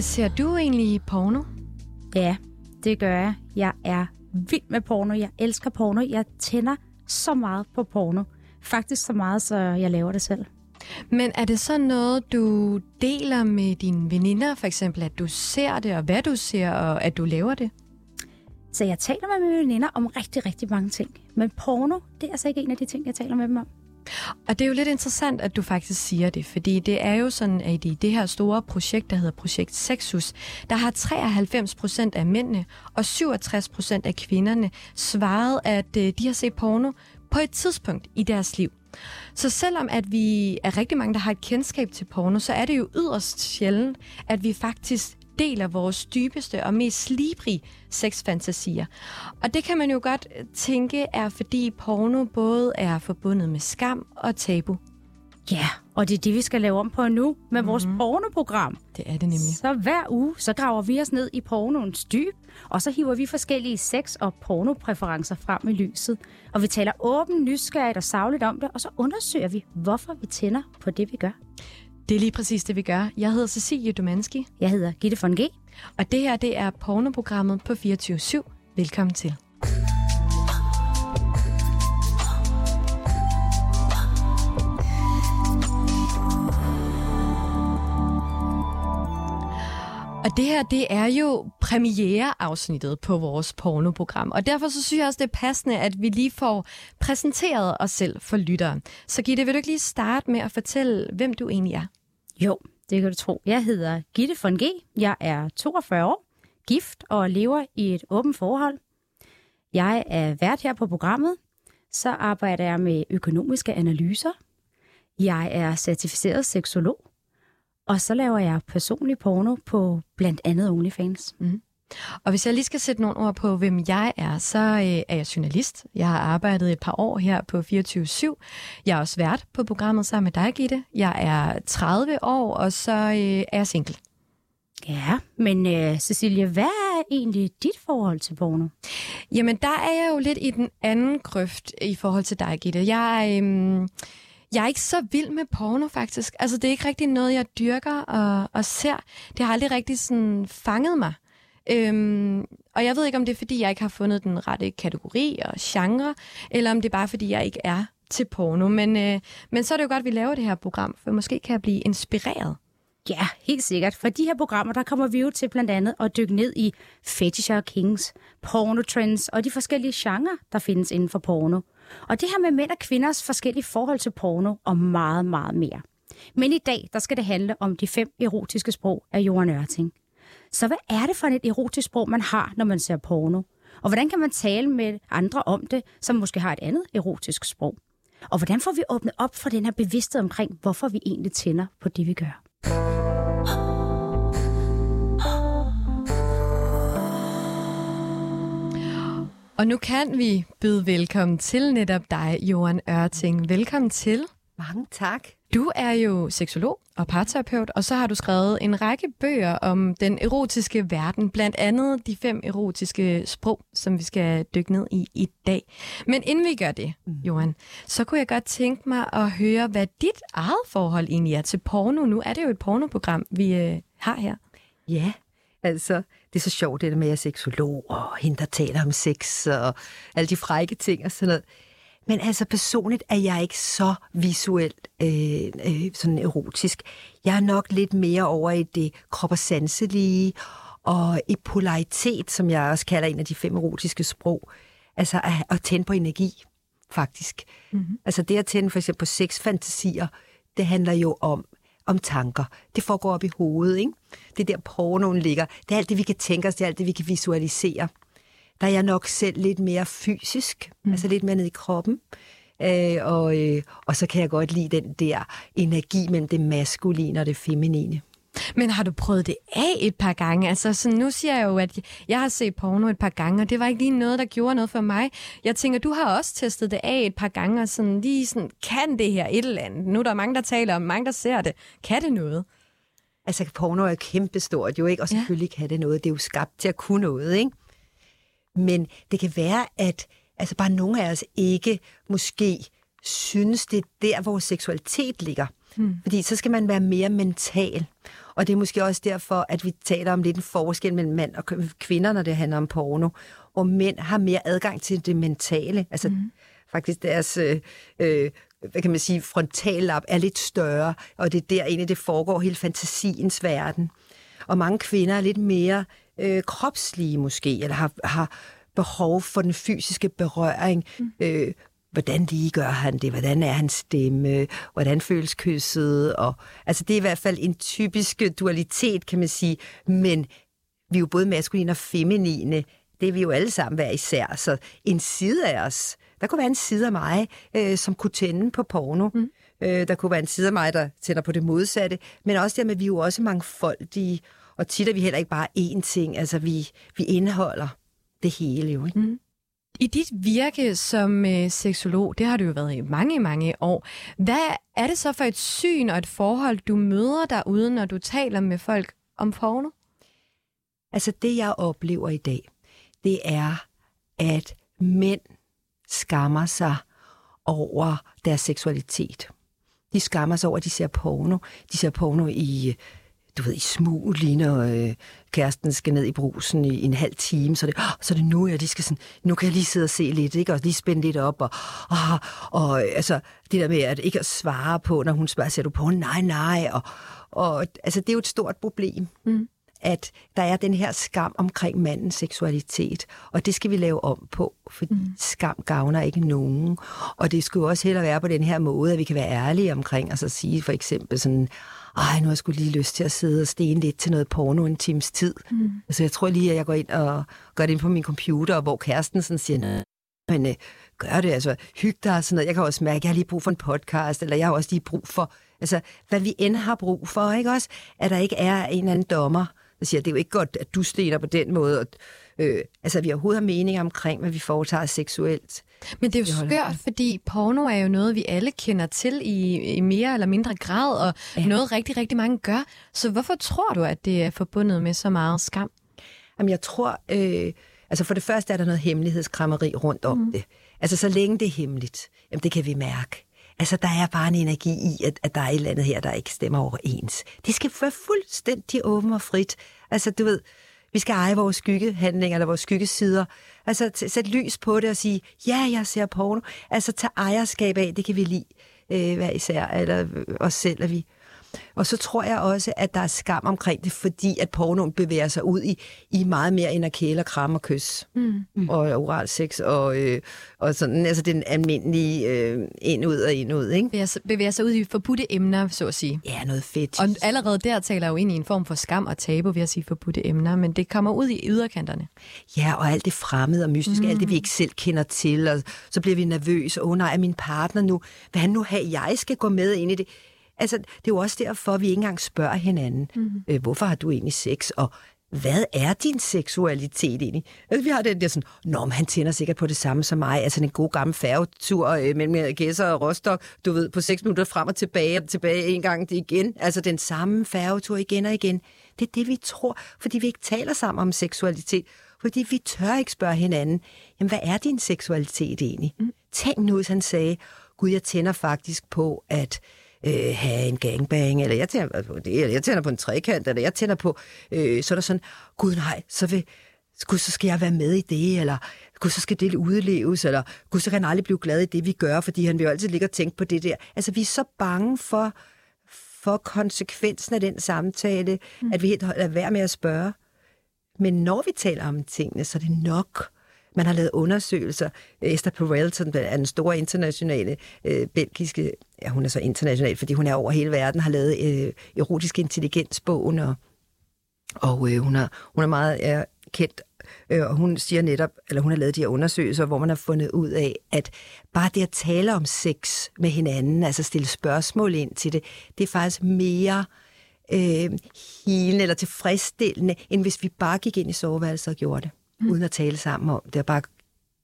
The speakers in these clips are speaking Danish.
Ser du egentlig porno? Ja, det gør jeg. Jeg er vild med porno. Jeg elsker porno. Jeg tænder så meget på porno. Faktisk så meget, så jeg laver det selv. Men er det så noget, du deler med dine veninder, for eksempel, at du ser det, og hvad du ser, og at du laver det? Så jeg taler med mine veninder om rigtig, rigtig mange ting. Men porno, det er altså ikke en af de ting, jeg taler med dem om. Og det er jo lidt interessant, at du faktisk siger det, fordi det er jo sådan, at i det her store projekt, der hedder Projekt Sexus, der har 93 procent af mændene og 67 procent af kvinderne svaret, at øh, de har set porno på et tidspunkt i deres liv. Så selvom at vi er rigtig mange, der har et kendskab til porno, så er det jo yderst sjældent, at vi faktisk deler vores dybeste og mest slibrige sexfantasier. Og det kan man jo godt tænke er, fordi porno både er forbundet med skam og tabu. Ja, og det er det, vi skal lave om på nu med vores Mhm. pornoprogram. Det er det nemlig. Så hver uge, så graver vi os ned i pornoens dyb, og så hiver vi forskellige sex- og pornopræferencer frem i lyset. Og vi taler åbent, nysgerrigt og savligt om det, og så undersøger vi, hvorfor vi tænder på det, vi gør. Det er lige præcis det, vi gør. Jeg hedder Cecilie Domanski, Jeg hedder Gitte von G. og det her det er pornoprogrammet på 24 Velkommen til. Og det her, det er jo premiereafsnittet på vores pornoprogram. Og derfor så synes jeg også, det er passende, at vi lige får præsenteret os selv for lytteren. Så Gitte, vil du ikke lige starte med at fortælle, hvem du egentlig er? Jo, det kan du tro. Jeg hedder Gitte von G. Jeg er 42 år, gift og lever i et åbent forhold. Jeg er vært her på programmet. Så arbejder jeg med økonomiske analyser. Jeg er certificeret seksolog. Og så laver jeg personlig porno på blandt andet OnlyFans. Mm-hmm. Og hvis jeg lige skal sætte nogle ord på, hvem jeg er, så øh, er jeg journalist. Jeg har arbejdet et par år her på 24-7. Jeg er også vært på programmet sammen med dig, Gitte. Jeg er 30 år, og så øh, er jeg single. Ja, men uh, Cecilie, hvad er egentlig dit forhold til porno? Jamen, der er jeg jo lidt i den anden grøft i forhold til dig, Gitte. Jeg, øhm, jeg er ikke så vild med porno, faktisk. Altså, det er ikke rigtig noget, jeg dyrker og, og ser. Det har aldrig rigtig sådan fanget mig. Øhm, og jeg ved ikke, om det er, fordi jeg ikke har fundet den rette kategori og genre, eller om det er bare, fordi jeg ikke er til porno. Men, øh, men så er det jo godt, at vi laver det her program, for måske kan jeg blive inspireret. Ja, helt sikkert. For de her programmer, der kommer vi jo til blandt andet at dykke ned i fetisher og kings, pornotrends og de forskellige genrer, der findes inden for porno. Og det her med mænd og kvinders forskellige forhold til porno og meget, meget mere. Men i dag, der skal det handle om de fem erotiske sprog af Johan Ørting. Så hvad er det for et erotisk sprog, man har, når man ser porno? Og hvordan kan man tale med andre om det, som måske har et andet erotisk sprog? Og hvordan får vi åbnet op for den her bevidsthed omkring, hvorfor vi egentlig tænder på det, vi gør? Og nu kan vi byde velkommen til netop dig, Johan Ørting. Velkommen til. Mange tak. Du er jo seksolog og parterapeut, og så har du skrevet en række bøger om den erotiske verden, blandt andet de fem erotiske sprog, som vi skal dykke ned i i dag. Men inden vi gør det, Johan, så kunne jeg godt tænke mig at høre, hvad dit eget forhold egentlig er til porno. Nu er det jo et pornoprogram, vi øh, har her. Ja, altså, det er så sjovt det der med, at jeg er seksolog, og hende, der taler om sex, og alle de frække ting og sådan noget. Men altså personligt er jeg ikke så visuelt øh, øh, sådan erotisk. Jeg er nok lidt mere over i det krop og sanselige, og i polaritet, som jeg også kalder en af de fem erotiske sprog. Altså at, at tænde på energi, faktisk. Mm-hmm. Altså det at tænde for eksempel på sexfantasier, det handler jo om om tanker. Det foregår op i hovedet, ikke? Det er der pornoen ligger. Det er alt det, vi kan tænke os, det er alt det, vi kan visualisere. Der er jeg nok selv lidt mere fysisk, mm. altså lidt mere nede i kroppen. Øh, og, øh, og så kan jeg godt lide den der energi mellem det maskuline og det feminine. Men har du prøvet det af et par gange? Altså, så nu siger jeg jo, at jeg har set porno et par gange, og det var ikke lige noget, der gjorde noget for mig. Jeg tænker, du har også testet det af et par gange, og sådan lige sådan, kan det her et eller andet? Nu er der mange, der taler om, mange, der ser det. Kan det noget? Altså, porno er kæmpestort jo, ikke? Og selvfølgelig ja. kan det noget. Det er jo skabt til at kunne noget, ikke? Men det kan være, at altså bare nogle af os ikke måske synes, det er der, hvor seksualitet ligger. Mm. Fordi så skal man være mere mental. Og det er måske også derfor, at vi taler om lidt en forskel mellem mand og kvinder, når det handler om porno. Hvor mænd har mere adgang til det mentale. Altså mm. faktisk deres øh, øh, hvad kan man sige, frontallap er lidt større, og det er der egentlig, det foregår hele fantasiens verden. Og mange kvinder er lidt mere øh, kropslige måske, eller har, har behov for den fysiske berøring. Mm. Øh, hvordan lige gør han det? Hvordan er hans stemme? Hvordan føles kysset? Og, altså, det er i hvert fald en typisk dualitet, kan man sige. Men vi er jo både maskuline og feminine. Det er vi jo alle sammen hver især. Så en side af os, der kunne være en side af mig, øh, som kunne tænde på porno. Mm. Øh, der kunne være en side af mig, der tænder på det modsatte. Men også dermed, vi er jo også mangfoldige. Og tit er vi heller ikke bare én ting. Altså, vi, vi indeholder det hele jo. Ikke? Mm. I dit virke som øh, seksolog, det har du jo været i mange, mange år. Hvad er det så for et syn og et forhold, du møder derude, når du taler med folk om porno? Altså det, jeg oplever i dag, det er, at mænd skammer sig over deres seksualitet. De skammer sig over, at de ser porno. De ser porno i du ved, i smug, lige når øh, kæresten skal ned i brusen i, i en halv time, så det, oh, så det nu, ja, de skal sådan, nu kan jeg lige sidde og se lidt, ikke? og lige spænde lidt op, og, ah, og, og altså, det der med at ikke at svare på, når hun spørger, ser du på? Nej, nej, og, og altså, det er jo et stort problem. Mm at der er den her skam omkring mandens seksualitet, og det skal vi lave om på, for mm. skam gavner ikke nogen. Og det skulle også heller være på den her måde, at vi kan være ærlige omkring, altså sige for eksempel sådan, ej, nu har jeg skulle lige lyst til at sidde og stene lidt til noget porno en times tid. Mm. Altså, jeg tror lige, at jeg går ind og gør det ind på min computer, hvor kæresten sådan siger, men øh, gør det, altså, hyg dig og sådan noget. Jeg kan også mærke, at jeg har lige brug for en podcast, eller jeg har også lige brug for, altså, hvad vi end har brug for, ikke også? At der ikke er en eller anden dommer, der siger, at det er jo ikke godt, at du stener på den måde, og øh, altså, vi overhovedet har mening omkring, hvad vi foretager seksuelt. Men det er jo skørt, fordi porno er jo noget, vi alle kender til i, i mere eller mindre grad, og ja. noget rigtig, rigtig mange gør. Så hvorfor tror du, at det er forbundet med så meget skam? Jamen, jeg tror, øh, altså for det første er der noget hemmelighedskrammeri rundt om mm. det. Altså, så længe det er hemmeligt, jamen det kan vi mærke. Altså, der er bare en energi i, at, at der er et eller andet her, der ikke stemmer overens. Det skal være fuldstændig åben og frit. Altså, du ved, vi skal eje vores skyggehandlinger eller vores skyggesider. Altså sæt lys på det og sige, ja, jeg ser porno. Altså tage ejerskab af, det kan vi lide øh, hver især, eller øh, os selv, at vi og så tror jeg også, at der er skam omkring det, fordi at pornoen bevæger sig ud i, i meget mere end at kæle, kram og kys. Mm. mm. Og oral sex og, øh, og sådan, altså den almindelige øh, ind ud og ind ud, ikke? Bevæger, bevæger sig ud i forbudte emner, så at sige. Ja, noget fedt. Og allerede der taler jeg jo ind i en form for skam og tabu ved at sige forbudte emner, men det kommer ud i yderkanterne. Ja, og alt det fremmede og mystiske, mm. alt det vi ikke selv kender til, og så bliver vi nervøse. Åh oh, nej, er min partner nu, hvad han nu have, jeg skal gå med ind i det? Altså, det er jo også derfor, at vi ikke engang spørger hinanden, mm. øh, hvorfor har du egentlig sex, og hvad er din seksualitet egentlig? Altså, vi har den der sådan, nå, men han tænder sikkert på det samme som mig, altså en god gammel færgetur øh, mellem Gæsser og Rostock, du ved, på seks minutter frem og tilbage, og tilbage en gang det igen, altså den samme færgetur igen og igen. Det er det, vi tror, fordi vi ikke taler sammen om seksualitet, fordi vi tør ikke spørge hinanden, jamen hvad er din seksualitet egentlig? Mm. Tænk nu, hvis han sagde, gud, jeg tænder faktisk på, at øh, have en gangbang, eller jeg tænder på det, eller jeg tænder på en trekant, eller jeg tænder på, øh, så er der sådan, gud nej, så vil, gud, så skal jeg være med i det, eller gud, så skal det udleves, eller gud, så kan han aldrig blive glad i det, vi gør, fordi han vil jo altid ligge og tænke på det der. Altså, vi er så bange for, for konsekvensen af den samtale, mm. at vi helt lader være med at spørge. Men når vi taler om tingene, så er det nok man har lavet undersøgelser. Esther Perel, som er den store internationale øh, belgiske, ja, hun er så international, fordi hun er over hele verden, har lavet øh, erotisk intelligensbogen, og, og øh, hun, har, hun er meget er kendt øh, og hun siger netop, eller hun har lavet de her undersøgelser, hvor man har fundet ud af, at bare det at tale om sex med hinanden, altså stille spørgsmål ind til det, det er faktisk mere øh, helende eller tilfredsstillende, end hvis vi bare gik ind i soveværelset og gjorde det mm. uden at tale sammen om det, og bare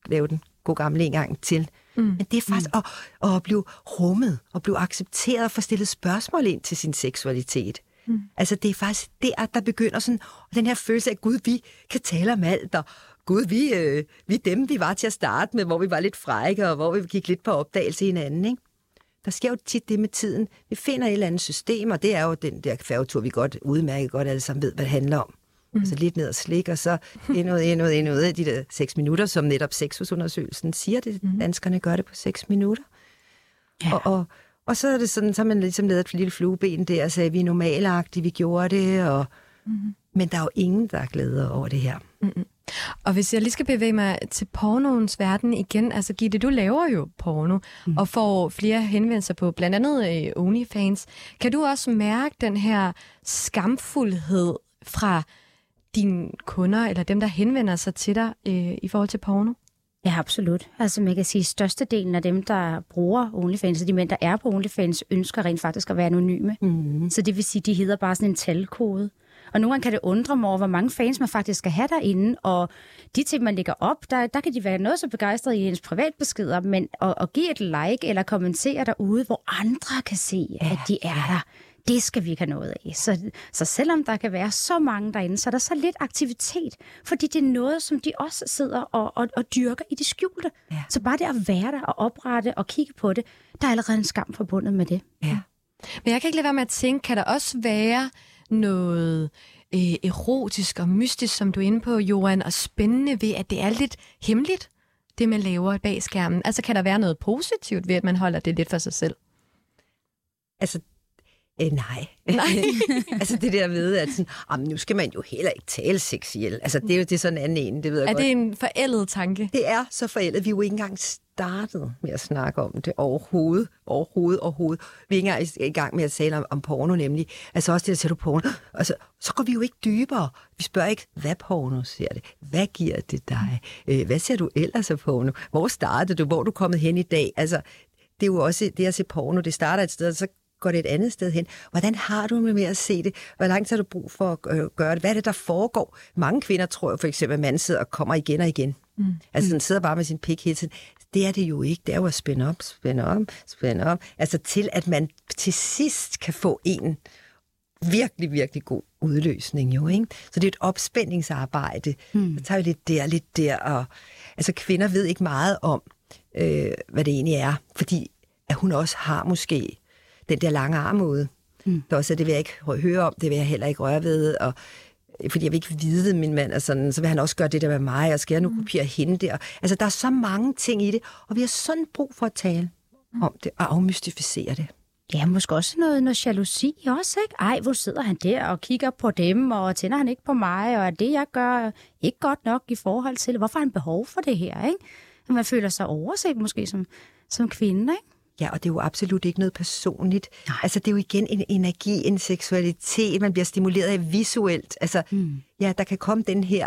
lave den god gamle en gang til. Mm. Men det er faktisk mm. at, at blive rummet, og blive accepteret og få stillet spørgsmål ind til sin seksualitet. Mm. Altså det er faktisk der, der begynder sådan, den her følelse af, Gud, vi kan tale om alt, og Gud, vi, øh, vi dem, vi var til at starte med, hvor vi var lidt frække, og hvor vi gik lidt på opdagelse i hinanden, ikke? der sker jo tit det med tiden. Vi finder et eller andet system, og det er jo den der færgetur, vi godt udmærket godt alle sammen ved, hvad det handler om. Mm. Altså lidt ned og slik, og så endnu, endnu, endnu, de der seks minutter, som netop sexusundersøgelsen siger, det mm. danskerne gør det på seks minutter. Ja. Og, og, og så er det sådan, så har man ligesom lavet et lille flueben der, og sagde, vi er normalagtige, vi gjorde det, og, mm. men der er jo ingen, der er glade over det her. Mm. Og hvis jeg lige skal bevæge mig til pornoens verden igen, altså Gitte, du laver jo porno mm. og får flere henvendelser på blandt andet uh, OnlyFans. Kan du også mærke den her skamfuldhed fra dine kunder eller dem, der henvender sig til dig uh, i forhold til porno? Ja, absolut. Altså man kan sige, at størstedelen af dem, der bruger OnlyFans, og de mænd, der er på OnlyFans, ønsker rent faktisk at være anonyme. Mm. Så det vil sige, at de hedder bare sådan en talkode. Og nogle gange kan det undre mig over, hvor mange fans man faktisk skal have derinde, og de ting, man lægger op, der, der kan de være noget så begejstrede i ens privatbeskeder, men at, at give et like eller kommentere derude, hvor andre kan se, ja, at de er der, det skal vi ikke have noget af. Så, så selvom der kan være så mange derinde, så er der så lidt aktivitet, fordi det er noget, som de også sidder og, og, og dyrker i det skjulte. Ja. Så bare det at være der og oprette og kigge på det, der er allerede en skam forbundet med det. Ja. Men jeg kan ikke lade være med at tænke, kan der også være noget øh, erotisk og mystisk, som du er inde på, Johan, og spændende ved, at det er lidt hemmeligt, det man laver bag skærmen. Altså kan der være noget positivt ved, at man holder det lidt for sig selv? Altså, Øh, nej. nej. altså det der med, at sådan, nu skal man jo heller ikke tale sex ihjel. Altså det er jo det er sådan en anden en, det ved jeg Er godt. det en forældet tanke? Det er så forældet. Vi er jo ikke engang startet med at snakke om det overhovedet. Overhovedet, overhovedet. Vi er ikke engang i gang med at tale om, om porno nemlig. Altså også det, der siger du porno. Altså, så går vi jo ikke dybere. Vi spørger ikke, hvad porno ser det? Hvad giver det dig? Øh, hvad ser du ellers af porno? Hvor startede du? Hvor er du kommet hen i dag? Altså, det er jo også det at se porno. Det starter et sted, og så går det et andet sted hen. Hvordan har du med at se det? Hvor lang tid har du brug for at øh, gøre det? Hvad er det, der foregår? Mange kvinder tror jo for eksempel, at manden sidder og kommer igen og igen. Mm. Altså, den sidder bare med sin pik hele tiden. Det er det jo ikke. Det er jo at spænde op, spænde op, spænde op. Altså til, at man til sidst kan få en virkelig, virkelig god udløsning jo, ikke? Så det er et opspændingsarbejde. Mm. Så tager vi lidt der, lidt der. Og, altså, kvinder ved ikke meget om, øh, hvad det egentlig er, fordi at hun også har måske den der lange armode. Mm. Så det vil jeg ikke høre om, det vil jeg heller ikke røre ved, og fordi jeg vil ikke vide, min mand er sådan, så vil han også gøre det der med mig, og skal jeg nu mm. kopiere hende der. Altså, der er så mange ting i det, og vi har sådan brug for at tale mm. om det, og afmystificere det. Ja, måske også noget, noget jalousi også, ikke? Ej, hvor sidder han der og kigger på dem, og tænder han ikke på mig, og er det, jeg gør, ikke godt nok i forhold til, hvorfor har han behov for det her, ikke? Man føler sig overset måske som, som kvinde, ikke? Ja, og det er jo absolut ikke noget personligt. Nej. Altså, det er jo igen en energi, en seksualitet, man bliver stimuleret af visuelt. Altså, mm. ja, der kan komme den her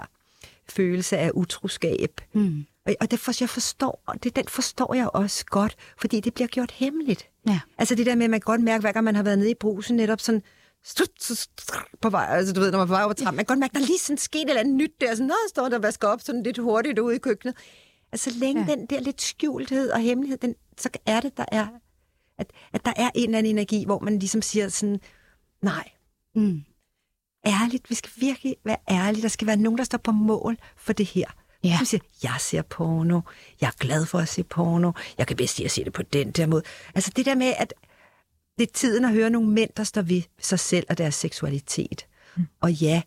følelse af utroskab. Mm. Og, og det for, jeg forstår, det, den forstår jeg også godt, fordi det bliver gjort hemmeligt. Ja. Altså det der med, at man godt mærke, hver gang man har været nede i brusen, netop sådan, på vej, altså du ved, når man er på vej over trappen, man kan godt mærke, der er lige sådan sket et eller andet nyt der, sådan, noget står der og vasker op sådan lidt hurtigt ude i køkkenet. Altså så længe ja. den der lidt skjulthed og hemmelighed, den, så er det, der er, at, at der er en eller anden energi, hvor man ligesom siger sådan, nej, mm. ærligt, vi skal virkelig være ærlige, der skal være nogen, der står på mål for det her. Ja. Som siger, jeg ser porno, jeg er glad for at se porno, jeg kan bedst lide at se det på den der måde. Altså det der med, at det er tiden at høre nogle mænd, der står ved sig selv og deres seksualitet. Mm. Og ja,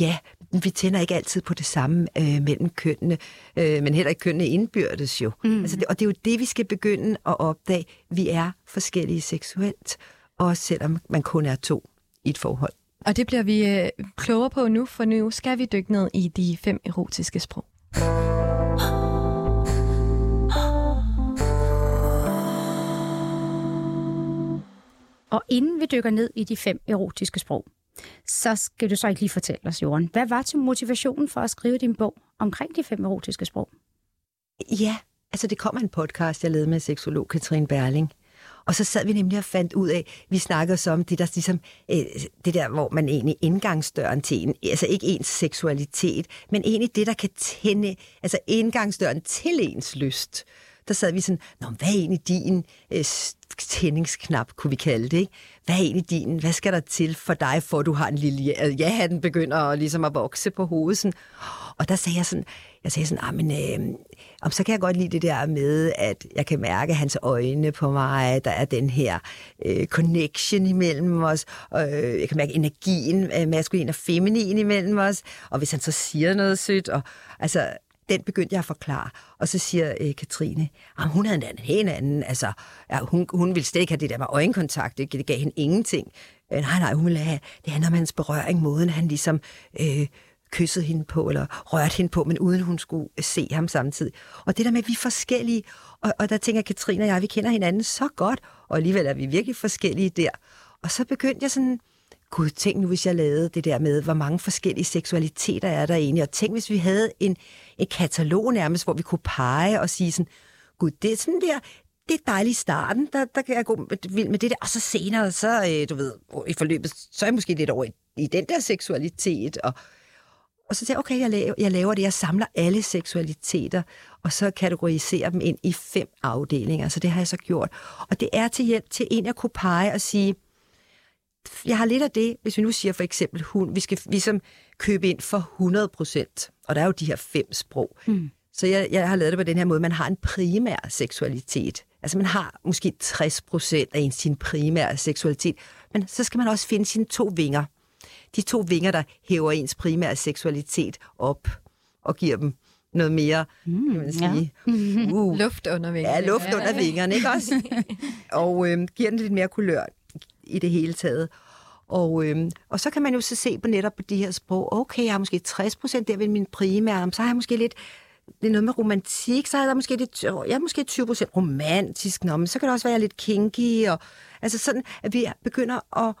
ja, vi tænder ikke altid på det samme øh, mellem kønnene, øh, men heller ikke kønnene indbyrdes jo. Mm. Altså det, og det er jo det, vi skal begynde at opdage. Vi er forskellige seksuelt, også selvom man kun er to i et forhold. Og det bliver vi øh, klogere på nu, for nu skal vi dykke ned i de fem erotiske sprog. Og inden vi dykker ned i de fem erotiske sprog, så skal du så ikke lige fortælle os, Jorden. Hvad var til motivationen for at skrive din bog omkring de fem erotiske sprog? Ja, altså det kom en podcast, jeg lavede med seksolog Katrine Berling. Og så sad vi nemlig og fandt ud af, vi snakker så om det der, ligesom, øh, det der, hvor man egentlig indgangsdøren til en, altså ikke ens seksualitet, men egentlig det, der kan tænde, altså indgangsdøren til ens lyst der sad vi sådan, Nå, hvad er egentlig din øh, tændingsknap, kunne vi kalde det, ikke? Hvad er egentlig din, hvad skal der til for dig, for du har en lille ja, den begynder at, ligesom at vokse på hovedet, sådan. Og der sagde jeg sådan, jeg sagde sådan, ah, men, øh, om så kan jeg godt lide det der med, at jeg kan mærke hans øjne på mig, der er den her øh, connection imellem os, og øh, jeg kan mærke energien, øh, maskulin og feminin imellem os, og hvis han så siger noget sødt, og altså, den begyndte jeg at forklare. Og så siger øh, Katrine, at hun havde en helt anden. Altså, ja, hun, hun ville slet ikke have det der med øjenkontakt. Det, det gav hende ingenting. Øh, nej, nej, hun ville have, det handler om hans berøring, måden han ligesom øh, kyssede hende på, eller rørte hende på, men uden hun skulle øh, se ham samtidig. Og det der med, at vi er forskellige, og, og der tænker Katrine og jeg, vi kender hinanden så godt, og alligevel er vi virkelig forskellige der. Og så begyndte jeg sådan, gud, tænk nu, hvis jeg lavede det der med, hvor mange forskellige seksualiteter er der egentlig, og tænk, hvis vi havde en, en katalog nærmest, hvor vi kunne pege og sige sådan, gud, det er sådan der, det er dejligt i starten, der, der kan jeg gå vild med det der, og så senere, så, øh, du ved, i forløbet, så er jeg måske lidt over i, i den der seksualitet, og, og så siger jeg, okay, jeg laver, jeg laver det, jeg samler alle seksualiteter, og så kategoriserer dem ind i fem afdelinger, så det har jeg så gjort. Og det er til hjælp til en at kunne pege og sige, jeg har lidt af det, hvis vi nu siger for eksempel hun, vi skal ligesom købe ind for 100 procent, og der er jo de her fem sprog. Mm. Så jeg, jeg har lavet det på den her måde, man har en primær seksualitet. Altså man har måske 60 procent af sin primære seksualitet, men så skal man også finde sine to vinger. De to vinger, der hæver ens primære seksualitet op og giver dem noget mere, mm, kan man sige. Ja. Uh, luft under vingerne. Ja, luft under vingerne, ikke også? og øh, giver den lidt mere kulør i det hele taget. Og, øhm, og så kan man jo så se på netop på de her sprog, okay, jeg har måske 60 procent der ved min primære, så har jeg måske lidt, det er noget med romantik, så er der måske lidt, jeg er måske 20 procent romantisk, nå, men så kan det også være lidt kinky, og altså sådan, at vi begynder at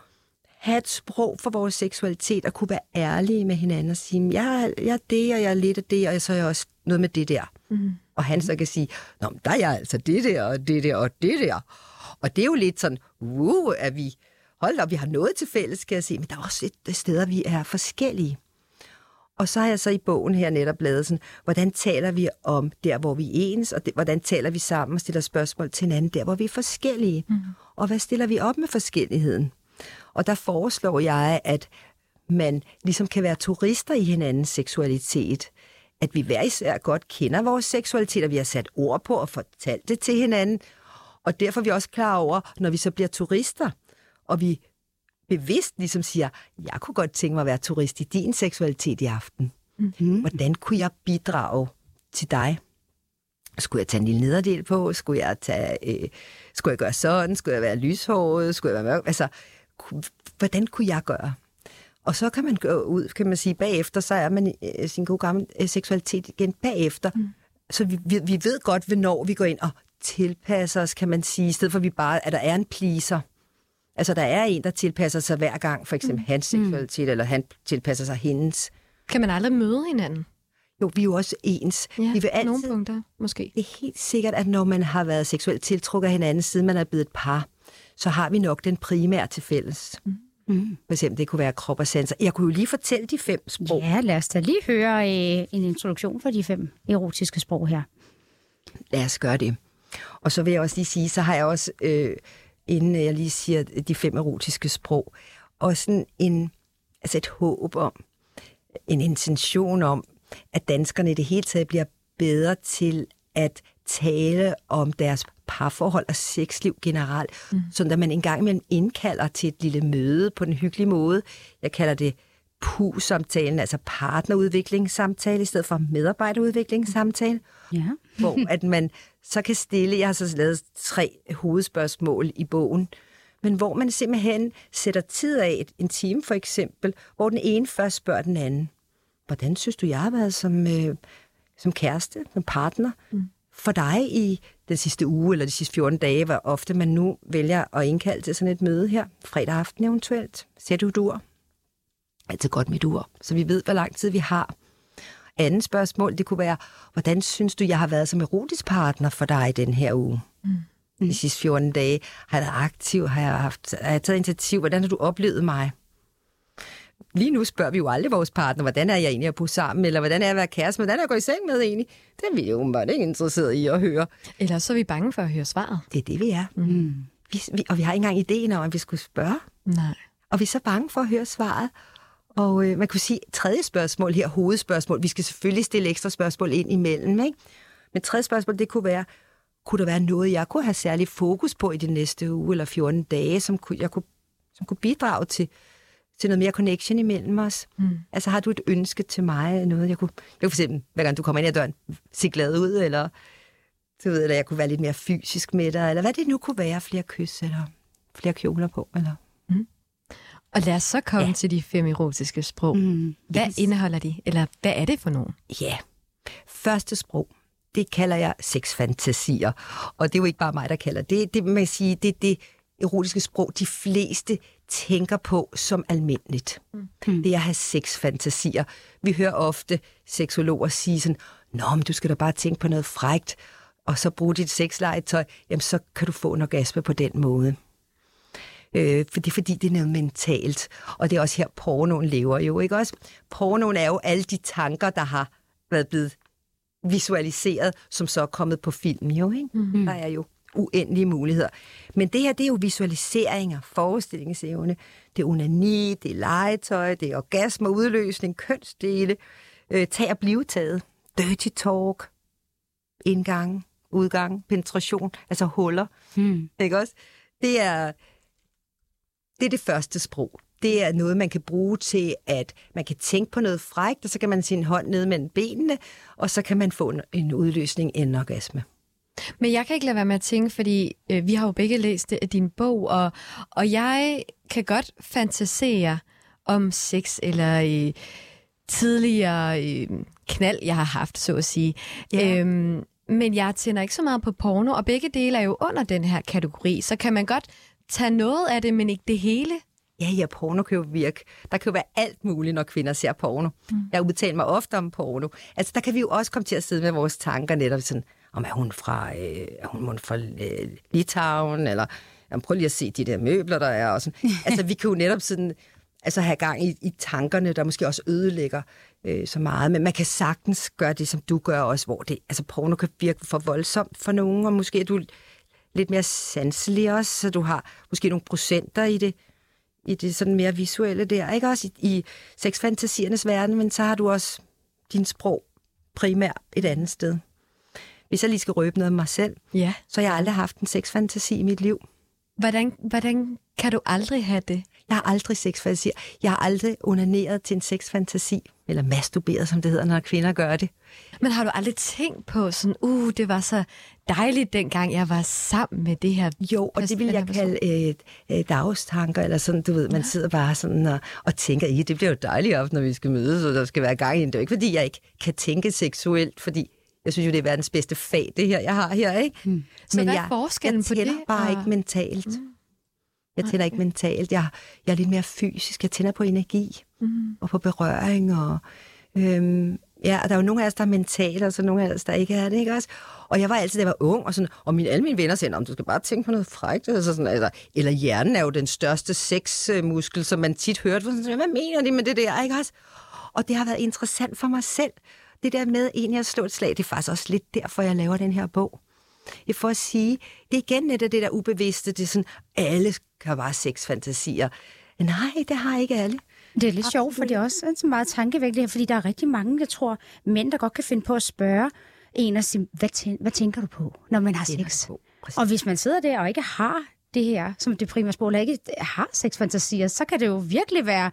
have et sprog for vores seksualitet, og kunne være ærlige med hinanden og sige, jeg, jeg er det, og jeg er lidt af det, og så er jeg også noget med det der. Mm. Og han så kan sige, Nå, der er jeg altså det der, og det der, og det der. Og det er jo lidt sådan, uh, at vi, hold op, vi har noget til fælles, skal jeg sige, men der er også et steder, vi er forskellige. Og så har jeg så i bogen her netop lavet sådan, hvordan taler vi om der, hvor vi er ens, og det, hvordan taler vi sammen og stiller spørgsmål til hinanden der, hvor vi er forskellige. Mm. Og hvad stiller vi op med forskelligheden? Og der foreslår jeg, at man ligesom kan være turister i hinandens seksualitet. At vi hver især godt kender vores seksualitet, og vi har sat ord på og fortalt det til hinanden, og derfor er vi også klar over, når vi så bliver turister, og vi bevidst ligesom siger, jeg kunne godt tænke mig at være turist i din seksualitet i aften. Mm-hmm. Hvordan kunne jeg bidrage til dig? Skulle jeg tage en lille nederdel på? Skulle jeg, tage, øh, skulle jeg gøre sådan? Skulle jeg være lyshåret? Skulle jeg være mørk? Altså, hvordan kunne jeg gøre? Og så kan man gå ud, kan man sige, bagefter, så er man øh, sin gode gamle øh, seksualitet igen bagefter. Mm. Så vi, vi, vi ved godt, hvornår vi går ind og tilpasser os, kan man sige, i stedet for at vi bare, at der er en pleaser. Altså, der er en, der tilpasser sig hver gang, for eksempel mm. hans mm. seksualitet, mm. eller han tilpasser sig hendes. Kan man aldrig møde hinanden? Jo, vi er jo også ens. Ja, vi vil altid, nogle punkter, måske. Det er helt sikkert, at når man har været seksuelt tiltrukket af hinanden, siden man er blevet et par, så har vi nok den primære til fælles. Mm. Mm. For eksempel, det kunne være krop og sanser. Jeg kunne jo lige fortælle de fem sprog. Ja, lad os da lige høre øh, en introduktion for de fem erotiske sprog her. Lad os gøre det. Og så vil jeg også lige sige, så har jeg også, øh, inden jeg lige siger de fem erotiske sprog, også en, altså et håb om, en intention om, at danskerne i det hele taget bliver bedre til at tale om deres parforhold og sexliv generelt, mm. så at man engang imellem indkalder til et lille møde på den hyggelige måde. Jeg kalder det PU-samtalen, altså partnerudviklingssamtale, i stedet for medarbejderudviklingssamtale, ja. hvor at man så kan stille, jeg har så lavet tre hovedspørgsmål i bogen, men hvor man simpelthen sætter tid af, en time for eksempel, hvor den ene først spørger den anden, hvordan synes du, jeg har været som, øh, som kæreste, som partner mm. for dig i den sidste uge eller de sidste 14 dage, hvor ofte man nu vælger at indkalde til sådan et møde her, fredag aften eventuelt. Ser du et ur? Altid godt med et ur, så vi ved, hvor lang tid vi har. Andet spørgsmål, det kunne være, hvordan synes du, jeg har været som erotisk partner for dig i den her uge? Mm. De sidste 14 dage. Har jeg været aktiv? Har jeg, haft, har jeg taget initiativ? Hvordan har du oplevet mig? lige nu spørger vi jo aldrig vores partner, hvordan er jeg egentlig at bo sammen, eller hvordan er jeg at være kæreste, hvordan er jeg at gå i seng med egentlig? Det er vi jo bare ikke interesseret i at høre. Eller så er vi bange for at høre svaret. Det er det, vi er. Mm. Vi, vi, og vi har ikke engang ideen om, at vi skulle spørge. Nej. Og vi er så bange for at høre svaret. Og øh, man kunne sige, tredje spørgsmål her, hovedspørgsmål, vi skal selvfølgelig stille ekstra spørgsmål ind imellem, ikke? Men tredje spørgsmål, det kunne være, kunne der være noget, jeg kunne have særlig fokus på i de næste uge eller 14 dage, som kunne, jeg kunne, som kunne bidrage til, til noget mere connection imellem os? Mm. Altså har du et ønske til mig, noget jeg kunne, jeg kunne for eksempel, hver gang du kommer ind ad døren, se glad ud, eller, du ved, eller jeg kunne være lidt mere fysisk med dig, eller hvad det nu kunne være, flere kys, eller flere kjoler på, eller... Og lad os så komme ja. til de fem erotiske sprog. Mm. Hvad yes. indeholder de, eller hvad er det for nogen? Ja, første sprog, det kalder jeg sexfantasier. Og det er jo ikke bare mig, der kalder det. Det man sige, det er det erotiske sprog, de fleste tænker på som almindeligt. Mm. Det er at have sexfantasier. Vi hører ofte seksologer sige sådan, Nå, men du skal da bare tænke på noget frægt, og så bruge dit sexlegetøj, jamen så kan du få en orgasme på den måde. Øh, for det er fordi, det er noget mentalt. Og det er også her, pornoen lever jo, ikke også? Pornoen er jo alle de tanker, der har været blevet visualiseret, som så er kommet på film jo, ikke? Mm-hmm. Der er jo uendelige muligheder. Men det her, det er jo visualiseringer, forestillingsevne, det er onani, det er legetøj, det er orgasmer, udløsning, kønsdele, øh, tag og blive taget, dirty talk, indgang, udgang, penetration, altså huller, mm. ikke også? Det er, det er det første sprog. Det er noget, man kan bruge til, at man kan tænke på noget frækt, og så kan man sin hånd ned mellem benene, og så kan man få en, udløsning, en orgasme. Men jeg kan ikke lade være med at tænke, fordi øh, vi har jo begge læst det af din bog, og, og jeg kan godt fantasere om sex eller øh, tidligere øh, knald, jeg har haft, så at sige. Ja. Øhm, men jeg tænder ikke så meget på porno, og begge dele er jo under den her kategori, så kan man godt tage noget af det, men ikke det hele. Ja, ja, porno kan jo virke. Der kan jo være alt muligt, når kvinder ser porno. Mm. Jeg udtaler mig ofte om porno. Altså, der kan vi jo også komme til at sidde med vores tanker netop sådan, om er hun fra, øh, er hun fra øh, Litauen, eller jamen, prøv lige at se de der møbler, der er. Og sådan. altså, vi kan jo netop sådan, altså, have gang i, i tankerne, der måske også ødelægger øh, så meget. Men man kan sagtens gøre det, som du gør også, hvor det, altså, porno kan virke for voldsomt for nogen, og måske er du lidt mere sanselig også, så du har måske nogle procenter i det, i det sådan mere visuelle der, ikke også i, i sexfantasiernes verden, men så har du også din sprog primært et andet sted. Hvis jeg lige skal røbe noget af mig selv, ja. så har jeg aldrig haft en sexfantasi i mit liv. Hvordan, hvordan kan du aldrig have det? Jeg har aldrig sexfantasi. Jeg har aldrig onaneret til en sexfantasi. Eller masturberet, som det hedder, når kvinder gør det. Men har du aldrig tænkt på sådan, uh, det var så dejligt, dengang jeg var sammen med det her? Jo, og det vil jeg kalde øh, øh, dagstanker, eller sådan, du ved, man ja. sidder bare sådan og, og tænker, i det bliver jo dejligt op, når vi skal mødes, og der skal være gang i det. Det er jo ikke, fordi jeg ikke kan tænke seksuelt, fordi jeg synes jo, det er verdens bedste fag, det her, jeg har her, ikke? Mm. Så Men hvad er forskellen jeg, jeg på det? bare og... ikke mentalt. Mm. Jeg tænder ikke mentalt. Jeg, jeg er lidt mere fysisk. Jeg tænder på energi mm. og på berøring. Og, øhm, ja, og der er jo nogle af os, der er mentale, og så nogle af os, der ikke er det, ikke også? Og jeg var altid, da jeg var ung, og, sådan, og mine, alle mine venner sagde, om du skal bare tænke på noget frækt. Altså sådan, altså, eller hjernen er jo den største sexmuskel, som man tit hørte. Sådan, hvad mener de med det der, ikke også? Og det har været interessant for mig selv. Det der med egentlig at slå et slag, det er faktisk også lidt derfor, jeg laver den her bog. Jeg får at sige, det er igen net det der ubevidste, det er sådan, alle kan bare sexfantasier. Nej, det har ikke alle. Det er lidt Absolut. sjovt, for det er også så meget tankevækkende, fordi der er rigtig mange, jeg tror, mænd, der godt kan finde på at spørge en og sige, hvad, tæ- hvad tænker du på, når man har sex? Og hvis man sidder der og ikke har det her, som det primære sprog, eller ikke har sexfantasier, så kan det jo virkelig være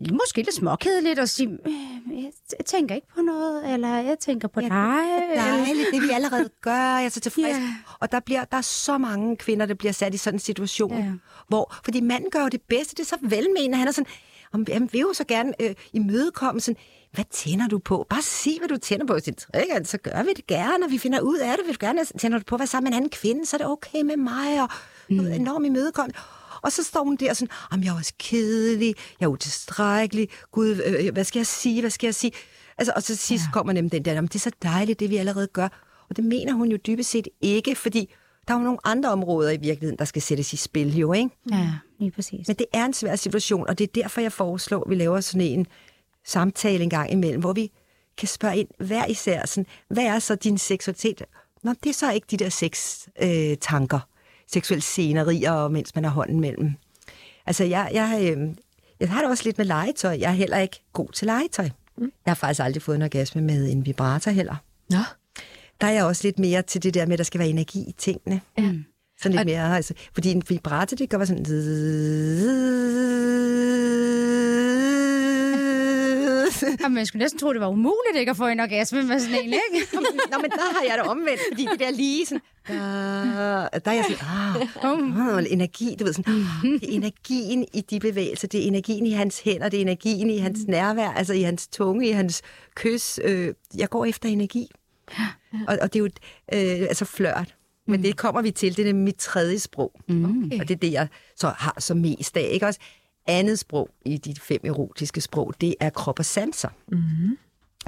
måske lidt småkedeligt at sige, øh, jeg tænker ikke på noget, eller jeg tænker på dig. Det er dejligt, det vi allerede gør, jeg er så tilfreds. Yeah. Og der, bliver, der er så mange kvinder, der bliver sat i sådan en situation, yeah. hvor, fordi manden gør jo det bedste, det er så velmenende, han er sådan, om, han vil jo så gerne øh, imødekomme sådan, hvad tænder du på? Bare sig, hvad du tænder på. Sin trækker, så gør vi det gerne, og vi finder ud af det. Vil du gerne tænder du på at være sammen med en anden kvinde, så er det okay med mig, og mm. enormt imødekommende. Og så står hun der sådan, om jeg er også kedelig, jeg er utilstrækkelig, gud, øh, hvad skal jeg sige, hvad skal jeg sige? Altså, og så sidst ja. kommer nemlig den der, det er så dejligt, det vi allerede gør. Og det mener hun jo dybest set ikke, fordi der er jo nogle andre områder i virkeligheden, der skal sættes i spil jo, ikke? Ja, lige præcis. Men det er en svær situation, og det er derfor, jeg foreslår, at vi laver sådan en samtale en gang imellem, hvor vi kan spørge ind hver især, sådan, hvad er så din seksualitet? Nå, det er så ikke de der seks øh, tanker, seksuelle scenerier, mens man har hånden mellem. Altså, jeg, jeg, øh, jeg har det også lidt med legetøj. Jeg er heller ikke god til legetøj. Mm. Jeg har faktisk aldrig fået en orgasme med en vibrator heller. Nå. Der er jeg også lidt mere til det der med, at der skal være energi i tingene. Ja. Sådan lidt mere, altså, fordi en vibrator, det gør sådan... Jamen, jeg skulle næsten tro, det var umuligt ikke at få en orgasme med sådan en, ikke? Nå, men der har jeg det omvendt, fordi det der lige sådan... Der, der er jeg sådan, ah, ah, energi, du ved sådan, ah, det er energien i de bevægelser, det er energien i hans hænder, det er energien i hans nærvær, altså i hans tunge, i hans kys. Øh, jeg går efter energi. Og, og det er jo øh, altså flørt. Men det kommer vi til, det er mit tredje sprog. Okay. Og det er det, jeg så har som mest af. Ikke også? Andet sprog i de fem erotiske sprog, det er krop og sanser. Mm-hmm.